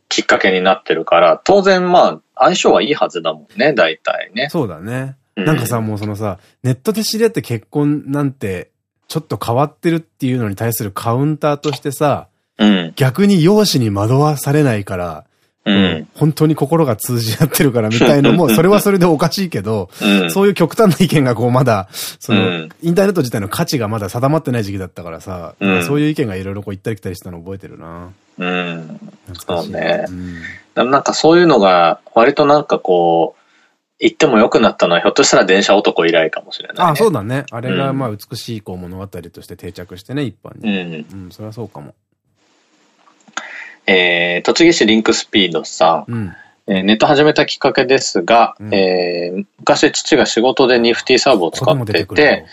きっかけになってるから、当然まあ相性はいいはずだもんね、大体ね。そうだね。なんかさ、もうそのさ、ネットで知り合って結婚なんて、ちょっと変わってるっていうのに対するカウンターとしてさ、うん、逆に容姿に惑わされないから、うん、本当に心が通じ合ってるからみたいのも、それはそれでおかしいけど、うん、そういう極端な意見がこうまだ、その、うん、インターネット自体の価値がまだ定まってない時期だったからさ、そういう意見がいろいろこう行ったり来たりしたの覚えてるな。うん。そうね。うん、なんかそういうのが、割となんかこう、言っても良くなったのは、ひょっとしたら電車男以来かもしれない、ね、あそうだね。あれがまあ美しいこう物語として定着してね、一般に。うん。うん、それはそうかも。えー、栃木市リンクスピードさん。うんえネット始めたきっかけですが、うん、えー、昔父が仕事でニフティサーブを使ってて、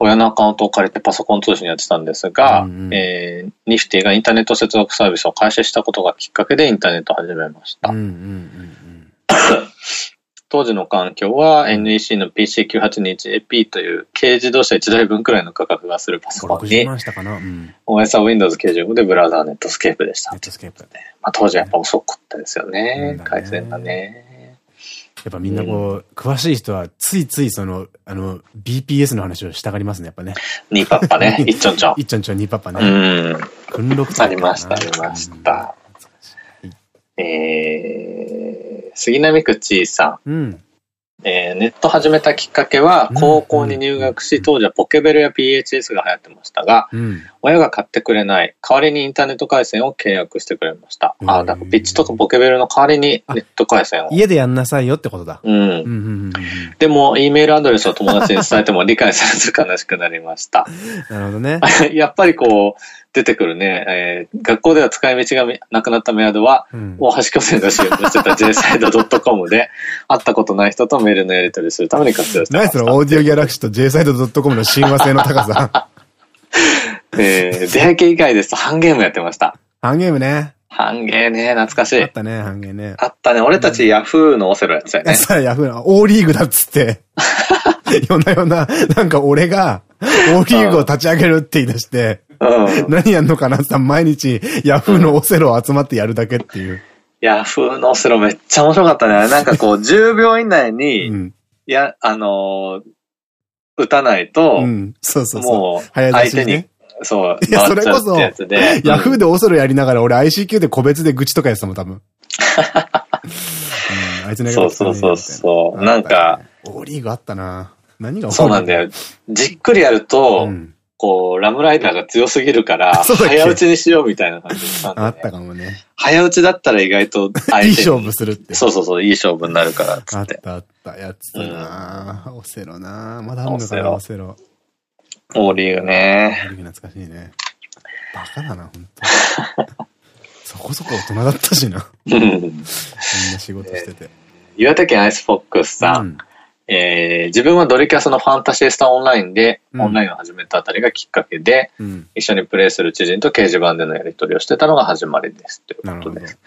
親のアカウントを借りてパソコン通信やってたんですが、うんうん、えー、ニフティがインターネット接続サービスを開始したことがきっかけでインターネットを始めました。当時の環境は NEC の PC981AP という軽自動車1台分くらいの価格がするパソコンに、うん、OS は Windows 95でブラウザーネットスケープでした。ネットスケープ。まあ、当時はやっぱ遅かったですよね。回線がね。やっぱみんなこう、詳しい人はついついその、あの、BPS の話をしたがりますね、やっぱね。ニーパッパね。一ちょんちょん。イチヨンヨン、ニーパッパね。うん。訓録ありました、ありました。えー、杉並区ちいさん。うん。えー、ネット始めたきっかけは、高校に入学し、当時はポケベルや PHS が流行ってましたが、うん、親が買ってくれない、代わりにインターネット回線を契約してくれました。ああ、だからピッチとかポケベルの代わりにネット回線を。家でやんなさいよってことだ。うん。でも、E メールアドレスを友達に伝えても理解されず悲しくなりました。なるほどね。やっぱりこう、出てくるね、えー、学校では使い道がなくなったメアドは、うん、大橋巨船が使用してた jside.com で、会ったことない人とメールのやり取りするために活用してました。何そのオーディオギャラクシーと jside.com の親和性の高さ。えー、出会い系以外ですと、ハンゲームやってました。ハンゲームね。ハンゲーね、懐かしい。あったね、ハンゲーね。あったね。俺たちヤフーのオセロやってたよね。さ、ヤフーの、オーリーグだっつって。夜な夜な、なんか俺が、オーリーグを立ち上げるって言い出して、何やんのかなって毎日、ヤフーのオセロ集まってやるだけっていう。ヤフーのオセロめっちゃ面白かったね。なんかこう、10秒以内に、うん、いや、あのー、打たないと、うん、そうそうそう。もう、相手に、そう、いや、それこそ、ヤフーでオセロやりながら、俺 ICQ で個別で愚痴とかやってたもん、多分。あいつね、そうそうそうそう。なんか、オーリーグあったな。何がそうなんだよ。じっくりやると、うんこう、ラムライダーが強すぎるから、早打ちにしようみたいな感じでしたんで、ね、あったかもね。早打ちだったら意外と相手いい勝負するって。そうそうそう、いい勝負になるからっあったあったやつだな、うん、オセロなまだあんのかな、オセロ。オーリーグね。オーリーグ懐かしいね。バカだな、本当 そこそこ大人だったしな。みんな仕事してて。岩手県アイスフォックスさん。うんえー、自分はドリキャスのファンタシースタオンラインで、オンラインを始めたあたりがきっかけで、うん、一緒にプレイする知人と掲示板でのやり取りをしてたのが始まりです。ということです。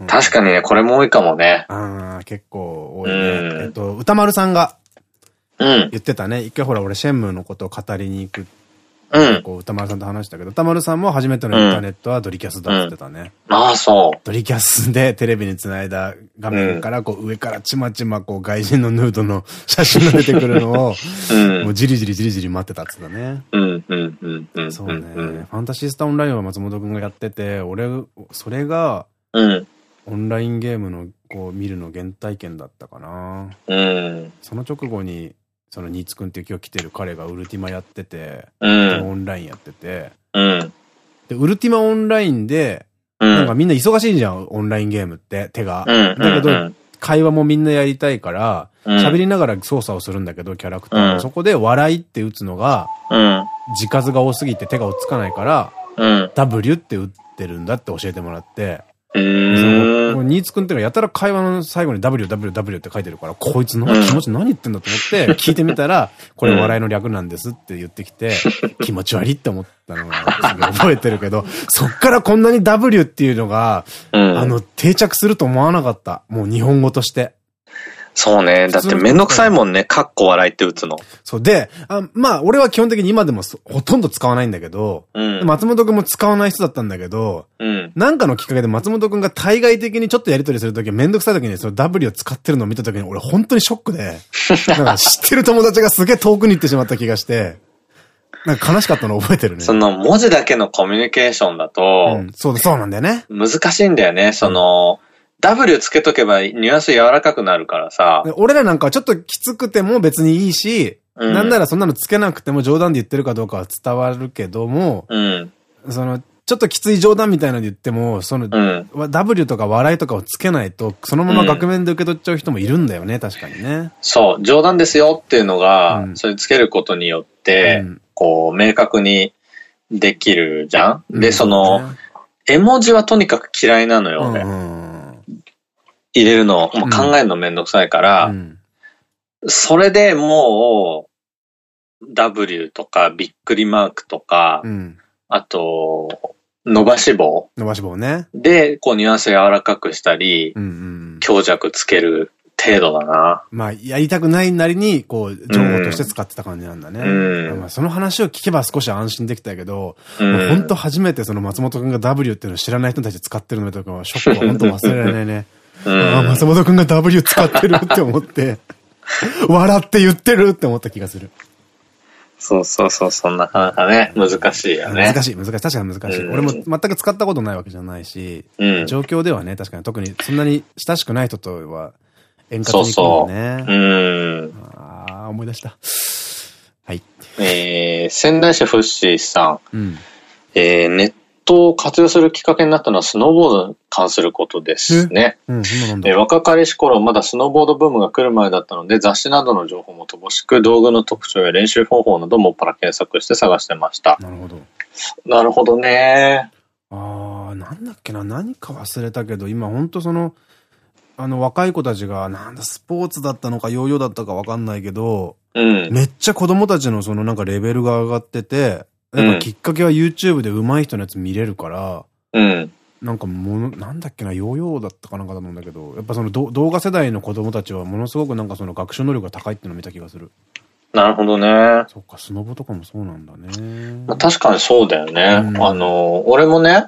うん、確かにね、これも多いかもね。ああ、結構多いね。うん、えっと、歌丸さんが、言ってたね。一回ほら、俺、シェンムーのことを語りに行くうん。こう、歌丸さんと話したけど、歌丸さんも初めてのインターネットはドリキャスだって言ってたね。うん、ああ、そう。ドリキャスでテレビにつないだ画面から、こう、上からちまちま、こう、外人のヌードの写真が出てくるのを、うん、もうじりじりじりじり待ってたって言ってたね。うん、うん、うん、うん。そうね。ファンタシースタオンラインは松本くんがやってて、俺、それが、うん。オンラインゲームの、こう、見るの原体験だったかな。うん。その直後に、そのニーツくんって今日来てる彼がウルティマやってて、うん、オンラインやってて、うん、で、ウルティマオンラインで、うん、なんかみんな忙しいじゃん、オンラインゲームって、手が。だけど、会話もみんなやりたいから、喋、うん、りながら操作をするんだけど、キャラクター、うん、そこで笑いって打つのが、字数が多すぎて手が追っつかないから、W って打ってるんだって教えてもらって、えー、そのニーツくんっていうのはやたら会話の最後に WWW って書いてるから、こいつの気持ち何言ってんだと思って 聞いてみたら、これ笑いの略なんですって言ってきて、気持ち悪いって思ったのが覚えてるけど、そっからこんなに W っていうのが、あの、定着すると思わなかった。もう日本語として。そうね。だってめんどくさいもんね。かっこ笑いって打つの。そう。で、あまあ、俺は基本的に今でもほとんど使わないんだけど、うん、松本くんも使わない人だったんだけど、うん、なんかのきっかけで松本くんが対外的にちょっとやりとりするとき、めんどくさいときにその W を使ってるのを見たときに、俺本当にショックで、なんか知ってる友達がすげえ遠くに行ってしまった気がして、なんか悲しかったの覚えてるね。その文字だけのコミュニケーションだと、うん、そうそうなんだよね。難しいんだよね。その、W つけとけばニュアンス柔らかくなるからさ。俺らなんかちょっときつくても別にいいし、うん、なんならそんなのつけなくても冗談で言ってるかどうかは伝わるけども、うん、その、ちょっときつい冗談みたいなので言っても、その、うん、W とか笑いとかをつけないと、そのまま額面で受け取っちゃう人もいるんだよね、うん、確かにね。そう、冗談ですよっていうのが、うん、それつけることによって、こう、明確にできるじゃん、で、その、絵文字はとにかく嫌いなのよ、俺。入れるの、もう考えるのめんどくさいから、それでもう、W とかびっくりマークとか、あと、伸ばし棒。伸ばし棒ね。で、こうニュアンス柔らかくしたり、強弱つける程度だな。まあ、やりたくないなりに、こう、情報として使ってた感じなんだね。うん、まあその話を聞けば少し安心できたけど、うん、本当初めてその松本くんが W っていうのを知らない人たち使ってるのとかショックは本当忘れられないね。うん、あ松本くんが W 使ってるって思って、笑って言ってるって思った気がする。そうそうそう、そんなかなかね、難しいよね。難しい、難しい。確かに難しい。俺も全く使ったことないわけじゃないし、うん、状況ではね、確かに特にそんなに親しくない人とは円滑にいくもんね。そうそう。うん。ああ、思い出した。はい。えー、仙台市フッシーさん。うん、えー、ネットを活用するきっかけになったのはスノーボードに関することですね。うん、え若かりし頃、まだスノーボードブームが来る前だったので、雑誌などの情報も乏しく、道具の特徴や練習方法などもパラ検索して探してました。なるほど。なるほどね。ああ、なんだっけな、何か忘れたけど、今ほんとその、あの若い子たちが、なんだ、スポーツだったのかヨーヨーだったかわかんないけど、うん、めっちゃ子供たちのそのなんかレベルが上がってて、やっぱきっかけは YouTube で上手い人のやつ見れるから、うん、なんかもの、なんだっけな、ヨーヨーだったかなんかだと思うんだけど、やっぱその動画世代の子供たちはものすごくなんかその学習能力が高いっていうのを見た気がする。なるほどね。そっか、スノボとかもそうなんだね。まあ、確かにそうだよね。うん、あの、俺もね、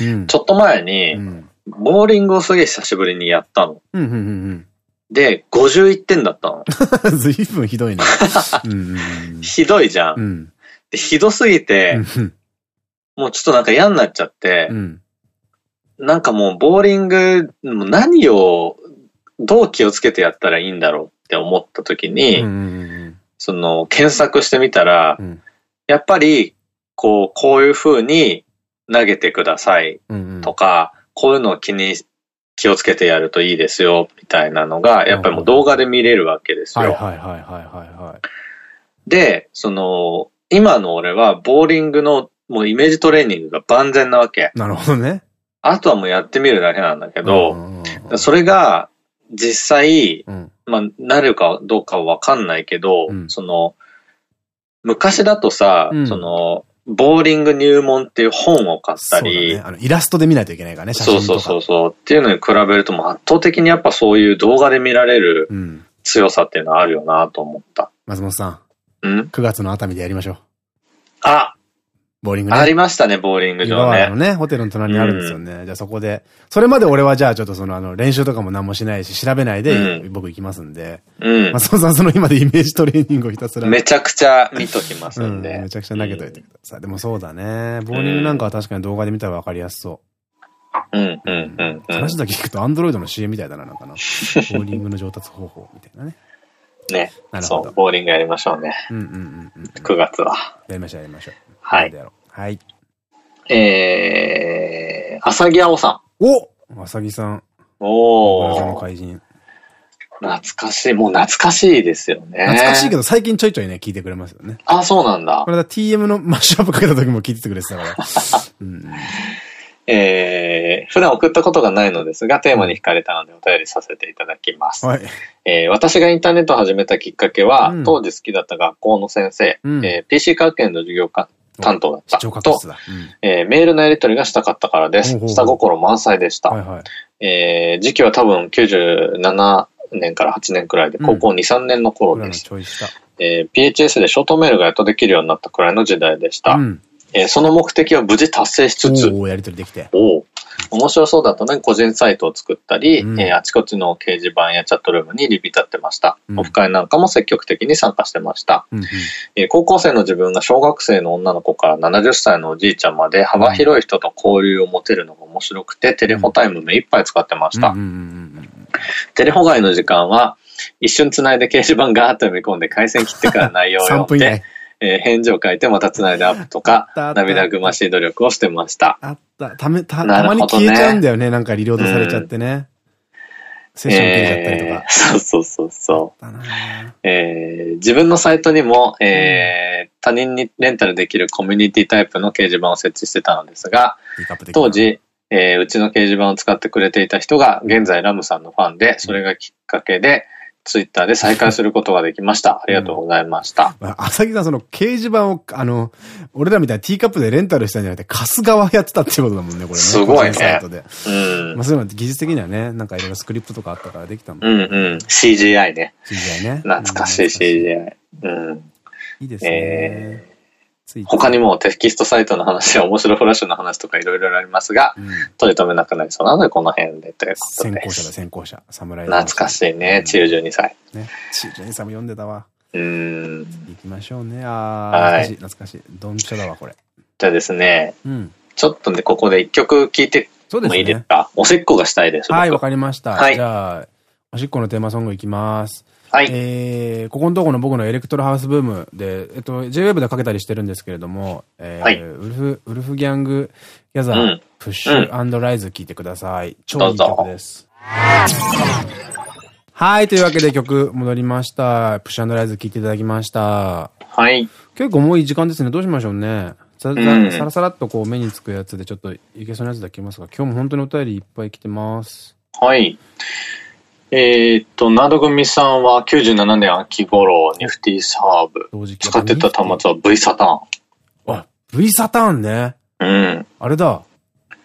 うん、ちょっと前に、うんボーリングをすげえ久しぶりにやったの。で、51点だったの。ずいぶんひどいね。ひどいじゃん。ひどすぎて、もうちょっとなんか嫌になっちゃって、うん、なんかもうボーリング、何をどう気をつけてやったらいいんだろうって思った時に、その検索してみたら、うん、やっぱり、こう、こういう風に投げてくださいとか、こういうのを気に、気をつけてやるといいですよ、みたいなのが、やっぱりもう動画で見れるわけですよ。はいはいはいはいはい。で、その、今の俺は、ボーリングのもうイメージトレーニングが万全なわけ。なるほどね。あとはもうやってみるだけなんだけど、それが実際、うん、まあ、なるかどうかはわかんないけど、うん、その、昔だとさ、うん、その、ボーリング入門っていう本を買ったり、ね、イラストで見ないといけないからね、写真そうそうそうっていうのに比べるとも圧倒的にやっぱそういう動画で見られる強さっていうのはあるよなと思った。松本さん。ん ?9 月の熱海でやりましょう。あボーリングね。ありましたね、ボーリング場ね。のね、ホテルの隣にあるんですよね。うん、じゃあそこで、それまで俺はじゃあちょっとそのあの練習とかも何もしないし、調べないで、僕行きますんで。うん。松本さんその今でイメージトレーニングをひたすら。めちゃくちゃ見ときますんで。うん、めちゃくちゃ投げといてください。でもそうだね。ボーリングなんかは確かに動画で見たらわかりやすそう。うん、うん、うん。話だけ聞くとアンドロイドの CM みたいだな、なんかな。ボーリングの上達方法みたいなね。ね。そう、ボーリングやりましょうね。うんうんうんうん。9月は。やりましょう、やりましょう。はい。はい。えー、浅木青さん。お浅木さん。おー。の怪人。懐かしい。もう懐かしいですよね。懐かしいけど最近ちょいちょいね、聞いてくれますよね。あ、そうなんだ。これだ TM のマッシュアップかけた時も聞いててくれてたから。うん、えー、普段送ったことがないのですが、テーマに惹かれたのでお便りさせていただきます。はい、えー、私がインターネットを始めたきっかけは、うん、当時好きだった学校の先生、うん、えー、PC 科学研の授業担当だった。と、うん、えー、メールのやり取りがしたかったからです。下心満載でした。はいはい、えー、時期は多分97年から8年くらいで、高校2、3年の頃です。えー、PHS でショートメールがやっとできるようになったくらいの時代でした。うん、えー、その目的を無事達成しつつ、おやり取りできて。お面白そうだったのに個人サイトを作ったり、うん、えー、あちこちの掲示板やチャットルームにリピ立ってました。うん、オフ会なんかも積極的に参加してました、うん、えー、高校生の自分が小学生の女の子から70歳のおじいちゃんまで幅広い人と交流を持てるのが面白くて、テレホタイム目いっぱい使ってました。テレホ外の時間は、一瞬繋いで掲示板ガーッと読み込んで回線切ってから内容を読んで、えー、返事を書いてまた繋いでアップとか、涙ぐましい努力をしてました。あった。ため、た、たまに消えちゃうんだよね。なんかリロードされちゃってね。セッション切れちゃったりとか。そうそうそうそう。えー、自分のサイトにも、えー、他人にレンタルできるコミュニティタイプの掲示板を設置してたのですが、当時、えー、うちの掲示板を使ってくれていた人が現在ラムさんのファンで、それがきっかけで、ツイッターで再開することができました。ありがとうございました。うん、朝木さん、その掲示板を、あの、俺らみたいなティーカップでレンタルしたんじゃなくて、貸す側やってたっていうことだもんね、これね。すごいね。サイトで。うん。まあ、そういうの技術的にはね、なんかいろいろスクリプトとかあったからできたもん。うんうん。CGI ね。CGI ね。懐かしい CGI。うん。いいですね。えー他にもテキストサイトの話や面白フラッシュの話とかいろいろありますが、うん、取り留めなくなりそうなので、この辺でということで。先行者だ、先行者。侍懐かしいね、チル12歳。ね、チル12歳も読んでたわ。うん。行きましょうね。ああ、懐かしい、懐かしい。ドンピシャだわ、これ。じゃあですね、うん、ちょっとね、ここで一曲聴いてもいいですか、ね、おせっこがしたいです。はい、わかりました。はい、じゃあ、おしっこのテーマソングいきます。はい。えー、ここのとこの僕のエレクトロハウスブームで、えっと、JWEB でかけたりしてるんですけれども、えー、はい、ウルフ、ウルフギャングギャザー、うん、プッシュライズ聞いてください。超いい曲です。はい、というわけで曲戻りました。プッシュライズ聞いていただきました。はい。結構もういい時間ですね。どうしましょうね。さらさらっとこう目につくやつでちょっといけそうなやつだけますが、今日も本当にお便りいっぱい来てます。はい。えっと、ナド組さんは97年秋頃、ニフティサーブ。使ってた端末は V サターン。あ、V サターンね。うん。あれだ。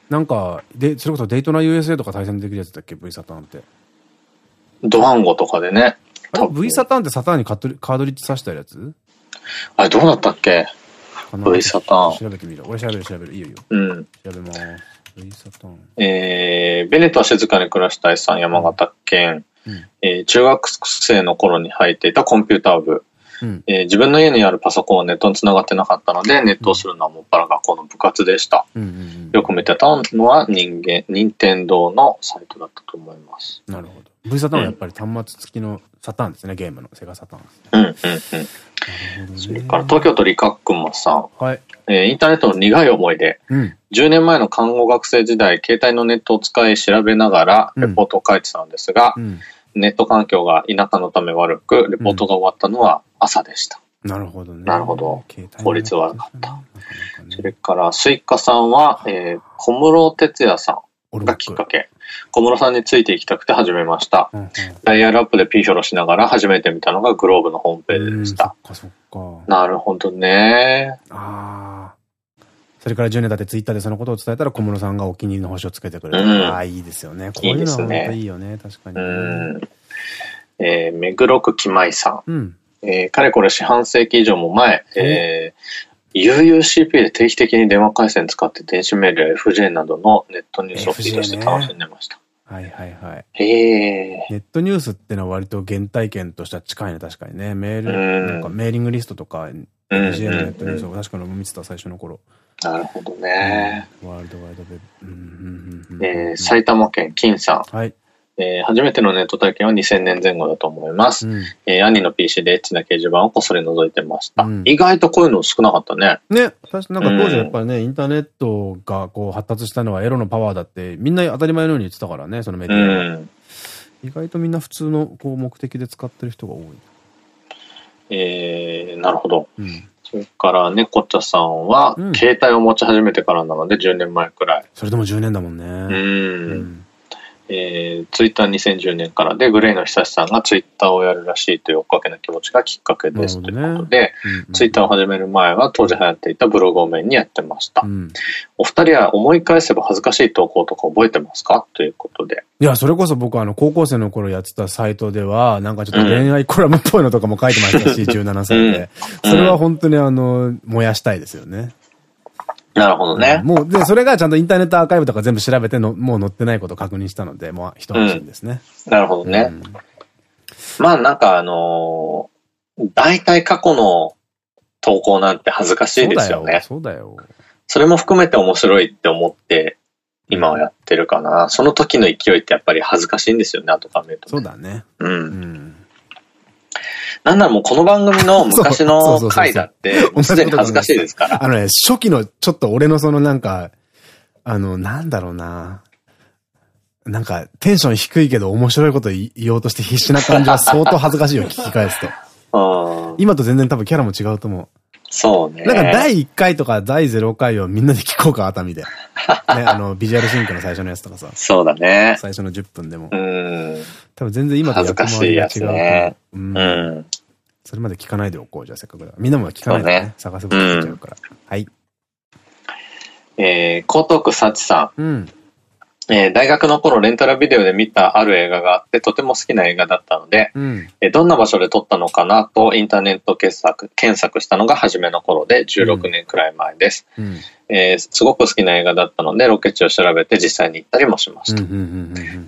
なんか、で、それこそデイトナ USA とか対戦できるやつだっけ ?V サターンって。ドワンゴとかでね。あれ ?V サターンってサターンにカードリッジ刺したやつ？あれどうだったっけ ?V サターン。調べてみる。俺調べる調べる。いいよいいよ。うん。調べます。えー、ベネットは静かに暮らしたいさん、山形県。うん、えー、中学生の頃に入っていたコンピューター部。うん、えー、自分の家にあるパソコンはネットに繋がってなかったので、ネットをするのはもっぱら学校の部活でした。よく見てたのは人間、任天堂のサイトだったと思います。なるほど。V サターンはやっぱり端末付きのサターンですね、ゲームの。セガサターン、うんうんうん。それから東京都理学君さん。はい。えー、インターネットの苦い思い出。うん、10年前の看護学生時代、携帯のネットを使い調べながらレポートを書いてたんですが、うん、ネット環境が田舎のため悪く、レポートが終わったのは朝でした。なるほどね。なるほど。効率悪かった。それから、スイカさんは、えー、小室哲也さんがきっかけ。小室さんについていきたくて始めました。うんうん、ダイヤルアップでピーヒョロしながら初めて見たのが globe のホームページでした。そっかそっか。なるほどね。ああ。それから10年経ってツイッターでそのことを伝えたら小室さんがお気に入りの星をつけてくれる。うん、ああ、いいですよね。こういうのは本当いいよね。確かに、うん。えー、目黒区木舞さん。うん、えー、かれこれ四半世紀以上も前、えー、UUCP で定期的に電話回線使って電子メールや FJ などのネットニュースをフィードして楽しんでました。はいはいはい。へえ。ネットニュースってのは割と原体験としては近いね、確かにね。メール、なんかメーリングリストとか、ースを確かに見てた最初の頃。なるほどね。ワールドワイドベブ。えー、埼玉県金さん。はい。えー、初めてのネット体験は2000年前後だと思います。うん、えー、兄の PC でエッチな掲示板をこっそり覗いてました。うん、意外とこういうの少なかったね。ね。私なんか当時やっぱりね、うん、インターネットがこう発達したのはエロのパワーだってみんな当たり前のように言ってたからね、そのメディアは。意外とみんな普通のこう目的で使ってる人が多い。えー、なるほど。それから、猫茶さんは、携帯を持ち始めてからなので、10年前くらい。それでも10年だもんね。うん。えー、ツイッター2010年からで、グレイの久志さんがツイッターをやるらしいという追っかけの気持ちがきっかけです、ということで、ツイッターを始める前は当時流行っていたブログをメインにやってました。うん、お二人は思い返せば恥ずかしい投稿とか覚えてますか？ということで。いや、それこそ僕あの、高校生の頃やってたサイトでは、なんかちょっと恋愛コラムっぽいのとかも書いてましたし、うん、17歳で。それは本当にあの、燃やしたいですよね。なるほどね。もう、で、それがちゃんとインターネットアーカイブとか全部調べての、もう載ってないことを確認したので、もう一安心ですね。うん、なるほどね。うん、まあなんかあのー、大体過去の投稿なんて恥ずかしいですよね。そうだよ。それも含めて面白いって思って、今はやってるかな。その時の勢いってやっぱり恥ずかしいんですよね、後から見ると、ね。そうだね。うん。うんなんならもうこの番組の昔の 回だって、もうすでに恥ずかしいですから。あのね、初期のちょっと俺のそのなんか、あの、なんだろうな。なんか、テンション低いけど面白いこと言おうとして必死な感じは相当恥ずかしいよ、聞き返すと。今と全然多分キャラも違うと思う。そうね。なんか第1回とか第0回をみんなで聞こうか、熱海で。ね、あの、ビジュアルシンクの最初のやつとかさ。そうだね。最初の10分でも。うん。多分全然今と恥ずかしいやつね。うん。うん。それまで聞かないでおこう、じゃあせっかくだみんなも聞かないでね。ね探せば聞いちゃうから。はい。えー、江東区幸さん。うん。えー、大学の頃レンタルビデオで見たある映画があってとても好きな映画だったので、うん、えー、どんな場所で撮ったのかなとインターネット検索検索したのが初めの頃で16年くらい前です、えすごく好きな映画だったのでロケ地を調べて実際に行ったりもしました。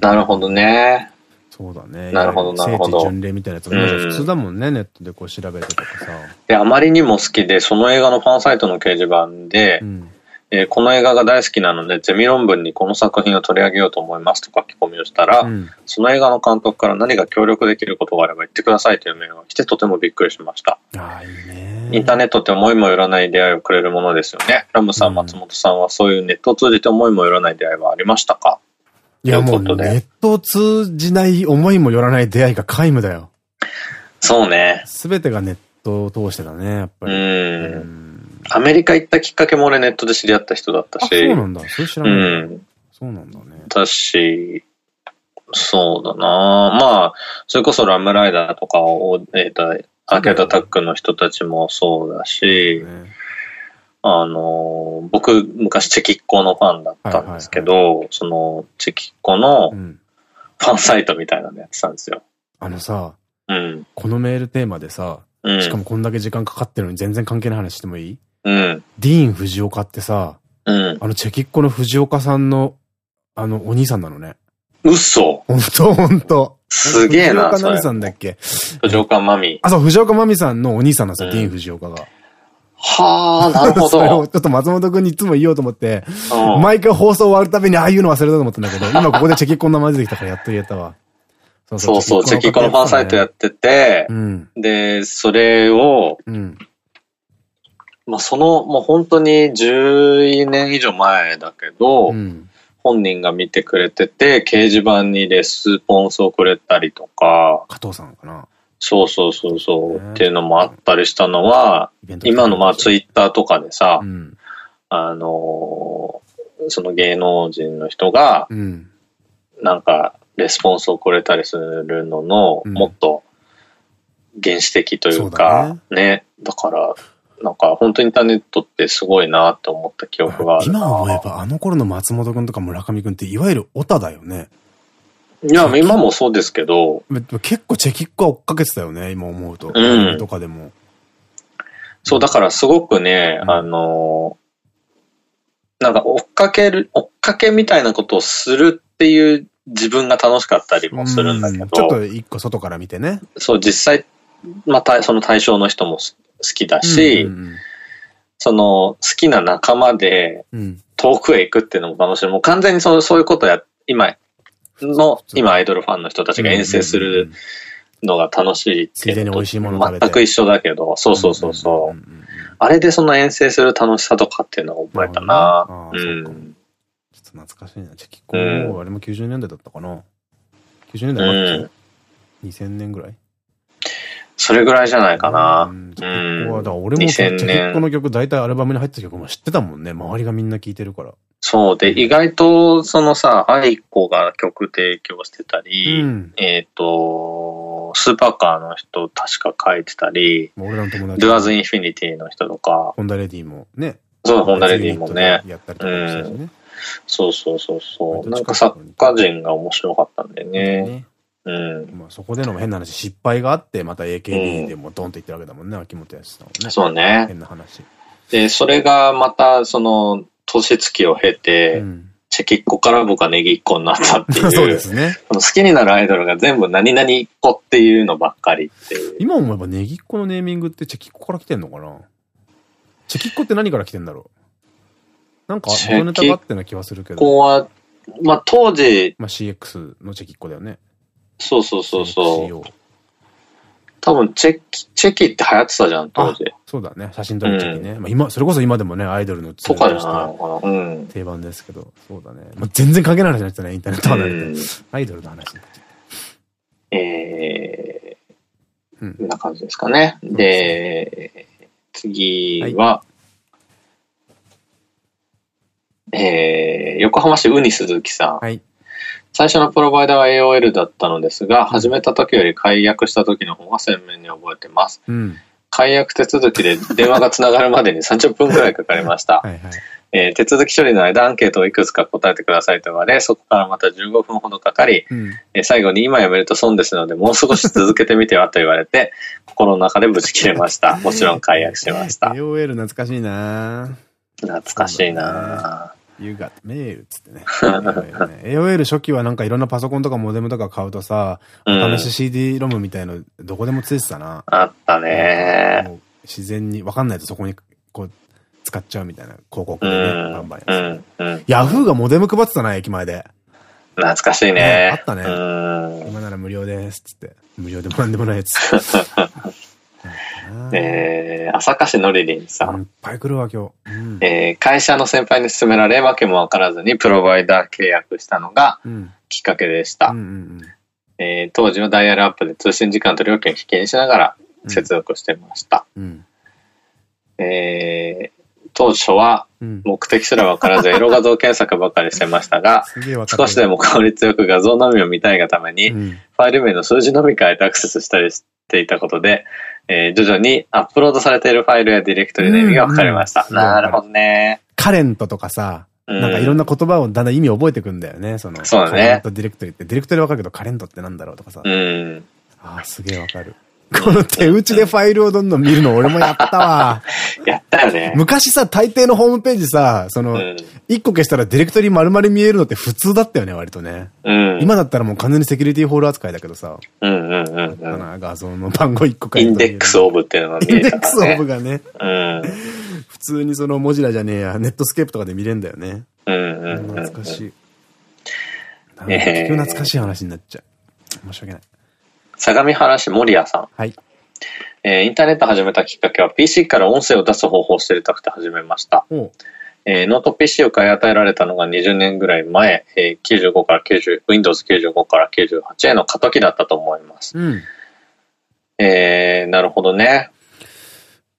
なるほどね。そうだね。なるほど、なるほど。巡礼みたいなやつ普通だもんね、ネットでこう調べてとかさ。で、あまりにも好きで、その映画のファンサイトの掲示板で、うんえー、この映画が大好きなので、ゼミ論文にこの作品を取り上げようと思いますと書き込みをしたら、うん、その映画の監督から何か協力できることがあれば言ってくださいというメールが来てとてもびっくりしました。あいいね。インターネットって思いもよらない出会いをくれるものですよね。ラムさん、松本さんはそういうネットを通じて思いもよらない出会いはありましたかいやもうネットを通じない思いもよらない出会いが皆無だよ。そうね。すべてがネットを通してだね、やっぱり。うんアメリカ行ったきっかけも俺ネットで知り合った人だったし。そうなんだ。それ知らない。うん。そうなんだね。だし、そうだなまあ、それこそラムライダーとかを、えっ、ー、と、アーケードタックの人たちもそうだし、ね、あの、僕、昔チェキッコのファンだったんですけど、その、チェキッコのファンサイトみたいなのやってたんですよ。あのさ、うん、このメールテーマでさ、うん、しかもこんだけ時間かかってるのに全然関係ない話してもいい？うん。ディーン・藤岡ってさ、うん。あのチェキッコの藤岡さんの、あの、お兄さんなのね。嘘ほんとほんと。すげえな。藤岡何さんだっけ？藤岡まみ。あ、そう、藤岡まみさんのお兄さんなんですよ、ディーン・藤岡が。はあ、なるほど。それをちょっと松本くんにいつも言おうと思って、毎回放送終わるたびにああいうの忘れたと思ったんだけど、今ここでチェキッコの名前出てきたからやっと言えたわ。そうそう、チェキッコのファンサイトやってて、で、それを、まあその、もう本当に10年以上前だけど、本人が見てくれてて、掲示板にレスポンスをくれたりとか、加藤さんかなそうそうそうそう、っていうのもあったりしたのは、今のまあツイッターとかでさ、あのその芸能人の人が、なんかレスポンスをくれたりするのの、もっと原始的というか、ね、だから、なんか本当インターネットってすごいなと思った記憶がある。今思えばあの頃の松本くんとか村上くんっていわゆるオタだよね。いや、今もそうですけど。結構チェキックは追っかけてたよね、今思うと。うん。とかでも。そう、だからすごくね、うん、あの、なんか追っかける、追っかけみたいなことをするっていう自分が楽しかったりもするんだけど。ちょっと一個外から見てね。そう、実際、またその対象の人も好きだし、その好きな仲間で遠くへ行くっていうのも楽しい。もう完全にそそういうことや、今の、今アイドルファンの人たちが遠征するのが楽しいっていうのと全く一緒だけど、そうそうそうそう。あれでその遠征する楽しさとかっていうのを覚えたな。うん。ちょっと懐かしいな。チェキコも、あれも90年代だったかな。90年代末、うん、?2000 年ぐらい？それぐらいじゃないかな。うん。だから俺もチェキッ娘の曲、大体アルバムに入った曲も知ってたもんね。周りがみんな聴いてるから。そう。で、意外と、そのさ、 aiko が曲提供してたり、うん、えっと、スーパーカーの人確か書いてたり、俺らの友達。 Do As Infinity の人とか。ホンダレディもね。そう、ホンダレディもね。やったりとかしたしね。うん、そうそうそうそう。なんか作家陣が面白かったんだよね。ねうん。まあそこでの変な話、失敗があって、また AKB でもドンと言ってるわけだもんね、秋元康さんはね。そうね。変な話。で、それがまた、その、年月を経て、うん、チェキっ子から僕はネギっ子になったっていう。そうですね。好きになるアイドルが全部何々っ子っていうのばっかりっていう。今思えばネギっ子のネーミングってチェキっ子から来てんのかな？チェキっ子って何から来てんだろう？なんか、元ネタがあってな気はするけど。ここは、まあ当時。まあ CX のチェキっ子だよね。そうそうそうそう。多分チェキ、チェキって流行ってたじゃん、当時。そうだね。写真撮るチェキね。うん、まあ今、それこそ今でもね、アイドルのツールとして定番ですけど、そうだね。まあ、全然関係ない話になっちゃね、インターネット離れて。うん、アイドルの話になっちゃった。えー、うん、こんな感じですかね。で、次は、はい、えー、横浜市ウニ鈴木さん。はい。最初のプロバイダーは AOL だったのですが、始めた時より解約した時の方が鮮明に覚えてます。うん、解約手続きで電話がつながるまでに30分くらいかかりました。はいはいえー、手続き処理の間アンケートをいくつか答えてくださいと言われ、そこからまた15分ほどかかり、うん、えー、最後に今やめると損ですので、もう少し続けてみてはと言われて、心の中でぶち切れました。もちろん解約しました。AOL 懐かしいな懐かしいな You got mail つってね。AOL 初期はなんかいろんなパソコンとかモデムとか買うとさ、お試し CD ロムみたいのどこでもついてたな。あったね自然に、わかんないとそこにこう使っちゃうみたいな広告でね、バンバンやヤフーがモデム配ってたな、駅前で。懐かしいね。あったね。今なら無料です、つって。無料でもなんでもないやつ。えー、朝霞市のりりんさん。いっぱい来るわ、今日。うん、えー、会社の先輩に勧められ、わけもわからずにプロバイダー契約したのがきっかけでした。当時はダイヤルアップで通信時間と料金を引きにしながら接続してました。うん、えー当初は目的すらわからずエロ画像検索ばかりしてましたが、少しでも効率よく画像のみを見たいがために、ファイル名の数字のみ変えてアクセスしたりしていたことで、えー、徐々にアップロードされているファイルやディレクトリの意味が分かりました。なるほどね。カレントとかさ、なんかいろんな言葉をだんだん意味覚えてくんだよね。その、そうだね。カレントディレクトリって、ディレクトリわかるけどカレントってなんだろうとかさ。うん。ああ、すげえわかる。この手打ちでファイルをどんどん見るの俺もやったわ。やったよね。昔さ、大抵のホームページさ、その、一、うん、個消したらディレクトリ丸々見えるのって普通だったよね、割とね。うん、今だったらもう完全にセキュリティホール扱いだけどさ。うんうんうんうん。画像の番号一個変えて。 Index of っていうのが見えた、ね、 Index of がね。うん。普通にその文字らじゃねえや、ネットスケープとかで見れんだよね。うんうんうん、懐かしい。結局懐かしい話になっちゃう。申し訳ない。相模原市守谷さん。はい。えー、インターネット始めたきっかけは PC から音声を出す方法を知りたくて始めました。えー、ノート PC を買い与えられたのが20年ぐらい前、えー、95から90、Windows 95から98への過渡期だったと思います。うん、えー、なるほどね。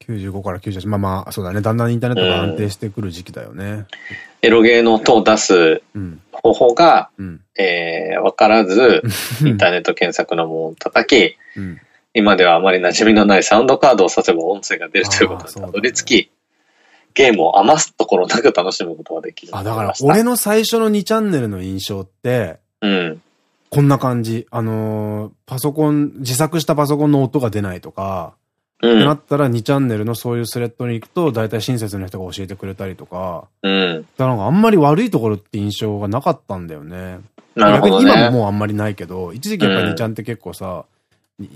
95から98、まあまあ、そうだね。だんだんインターネットが安定してくる時期だよね。うん、エロゲーの音を出す方法が、うん、えー、わからず、インターネット検索のものを叩き、うん。今ではあまり馴染みのないサウンドカードを挿せば音声が出るということにたどり着き、ゲームを余すところなく楽しむことができる。あ、だから俺の最初の2チャンネルの印象って、うん。こんな感じ。あのー、パソコン、自作したパソコンの音が出ないとか、うん、ってなったら2チャンネルのそういうスレッドに行くと、大体親切な人が教えてくれたりとか、うん。だからなんかあんまり悪いところって印象がなかったんだよね。なるほど、ね、今ももうあんまりないけど、一時期やっぱり2ちゃんって結構さ、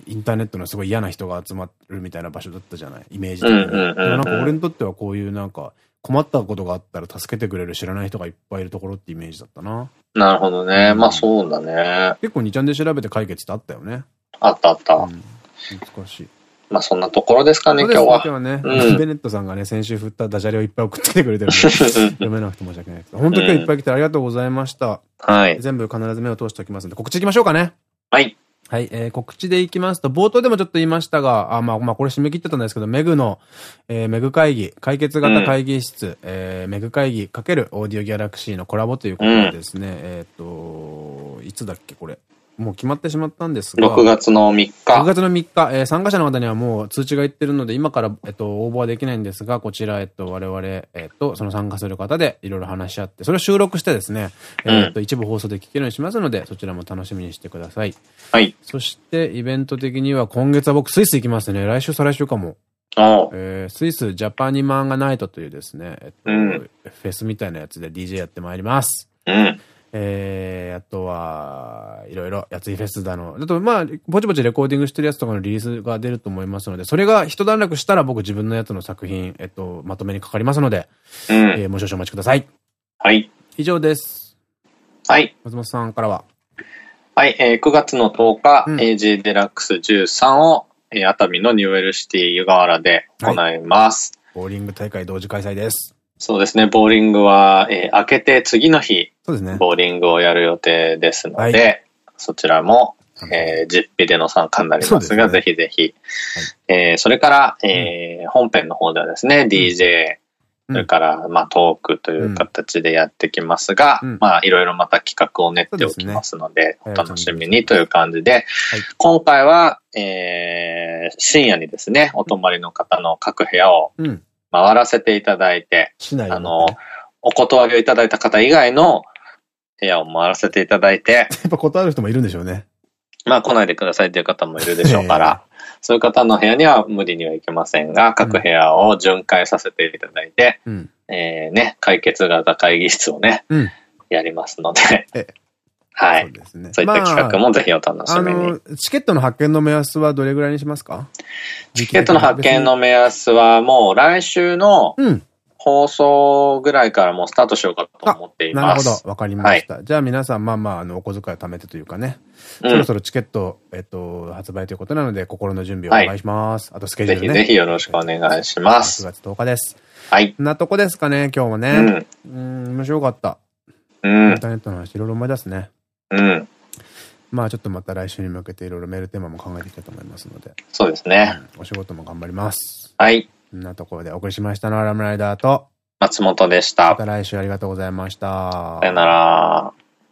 インターネットのすごい嫌な人が集まるみたいな場所だったじゃない？イメージ的に。なんか俺にとってはこういうなんか困ったことがあったら助けてくれる知らない人がいっぱいいるところってイメージだったな。なるほどね。まあそうだね。結構2ちゃんで調べて解決ってあったよね。あったあった。難しい。まあそんなところですかね、今日は。今日はね、ベネットさんがね、先週振ったダジャレをいっぱい送ってきてくれてるんで、読めなくて申し訳ないです。本当今日いっぱい来てありがとうございました。はい。全部必ず目を通しておきますので、告知いきましょうかね。はい。はい、えー、告知でいきますと、冒頭でもちょっと言いましたが、あ、まあ、まあ、これ締め切ってたんですけど、メグの、えー、メグ会議、解決型会議室、うん、えー、メグ会議かけるオーディオギャラクシーのコラボということでですね、うん、えっと、いつだっけ、これ。もう決まってしまったんですが。6月の3日。6月の3日、えー、参加者の方にはもう通知がいってるので、今から、えっと、応募はできないんですが、こちら、えっと、我々、えっと、その参加する方でいろいろ話し合って、それを収録してですね、うん、えっと、一部放送で聞けるようにしますので、そちらも楽しみにしてください。はい。そして、イベント的には今月は僕スイス行きますね。来週、再来週かも。えー、スイスジャパニマンガナイトというですね、えっと、うん、フェスみたいなやつで DJ やってまいります。うん。えー、あとは、いろいろ、やついフェスだの。あと、まあ、ぼちぼちレコーディングしてるやつとかのリリースが出ると思いますので、それが一段落したら僕自分のやつの作品、えっと、まとめにかかりますので、うん、えー、もう少々お待ちください。はい。以上です。はい。松本さんからは。はい、えー、9月の10日、うん、AG デラックス13を、えー、熱海のニューエルシティ湯河原で行います、はい。ボーリング大会同時開催です。そうですね、ボーリングは、えー、明けて次の日、そうですね。ボーリングをやる予定ですので、はい、そちらも、えー、実費での参加になりますが、すね、ぜひぜひ。はい、えー、それから、えー、本編の方ではですね、うん、DJ、それから、まあ、トークという形でやってきますが、うん、まあ、いろいろまた企画を練っておきますので、お楽しみにという感じで、今回は、えー、深夜にですね、お泊まりの方の各部屋を回らせていただいて、あの、お断りをいただいた方以外の部屋を回らせていただいて、やっぱ断る人もいるんでしょうね。まあ来ないでくださいっていう方もいるでしょうから、そういう方の部屋には無理にはいけませんが、各部屋を巡回させていただいて、うん、えね、解決型会議室をね、うん、やりますので、はい。そうですね。そういった企画もぜひお楽しみに、まあ、チケットの発券の目安はどれぐらいにしますか？チケットの発券の目安はもう来週の、うん放送ぐらいからもうスタートしようかと思っています。なるほど。わかりました。はい、じゃあ皆さん、まあまあ、あの、お小遣いを貯めてというかね、うん、そろそろチケット、えっと、発売ということなので、心の準備をお願いします。はい、あとスケジュールね。ぜひぜひよろしくお願いします。9月10日です。はい。なとこですかね、今日もね。うん、うん、面白かった。うん。インターネットの話、いろいろ思い出すね。うん。まあちょっとまた来週に向けていろいろメールテーマも考えていきたいと思いますので。そうですね。うん、お仕事も頑張ります。はい。こんなところでお送りしましたのはラムライダーと、松本でした。また来週ありがとうございました。さよなら。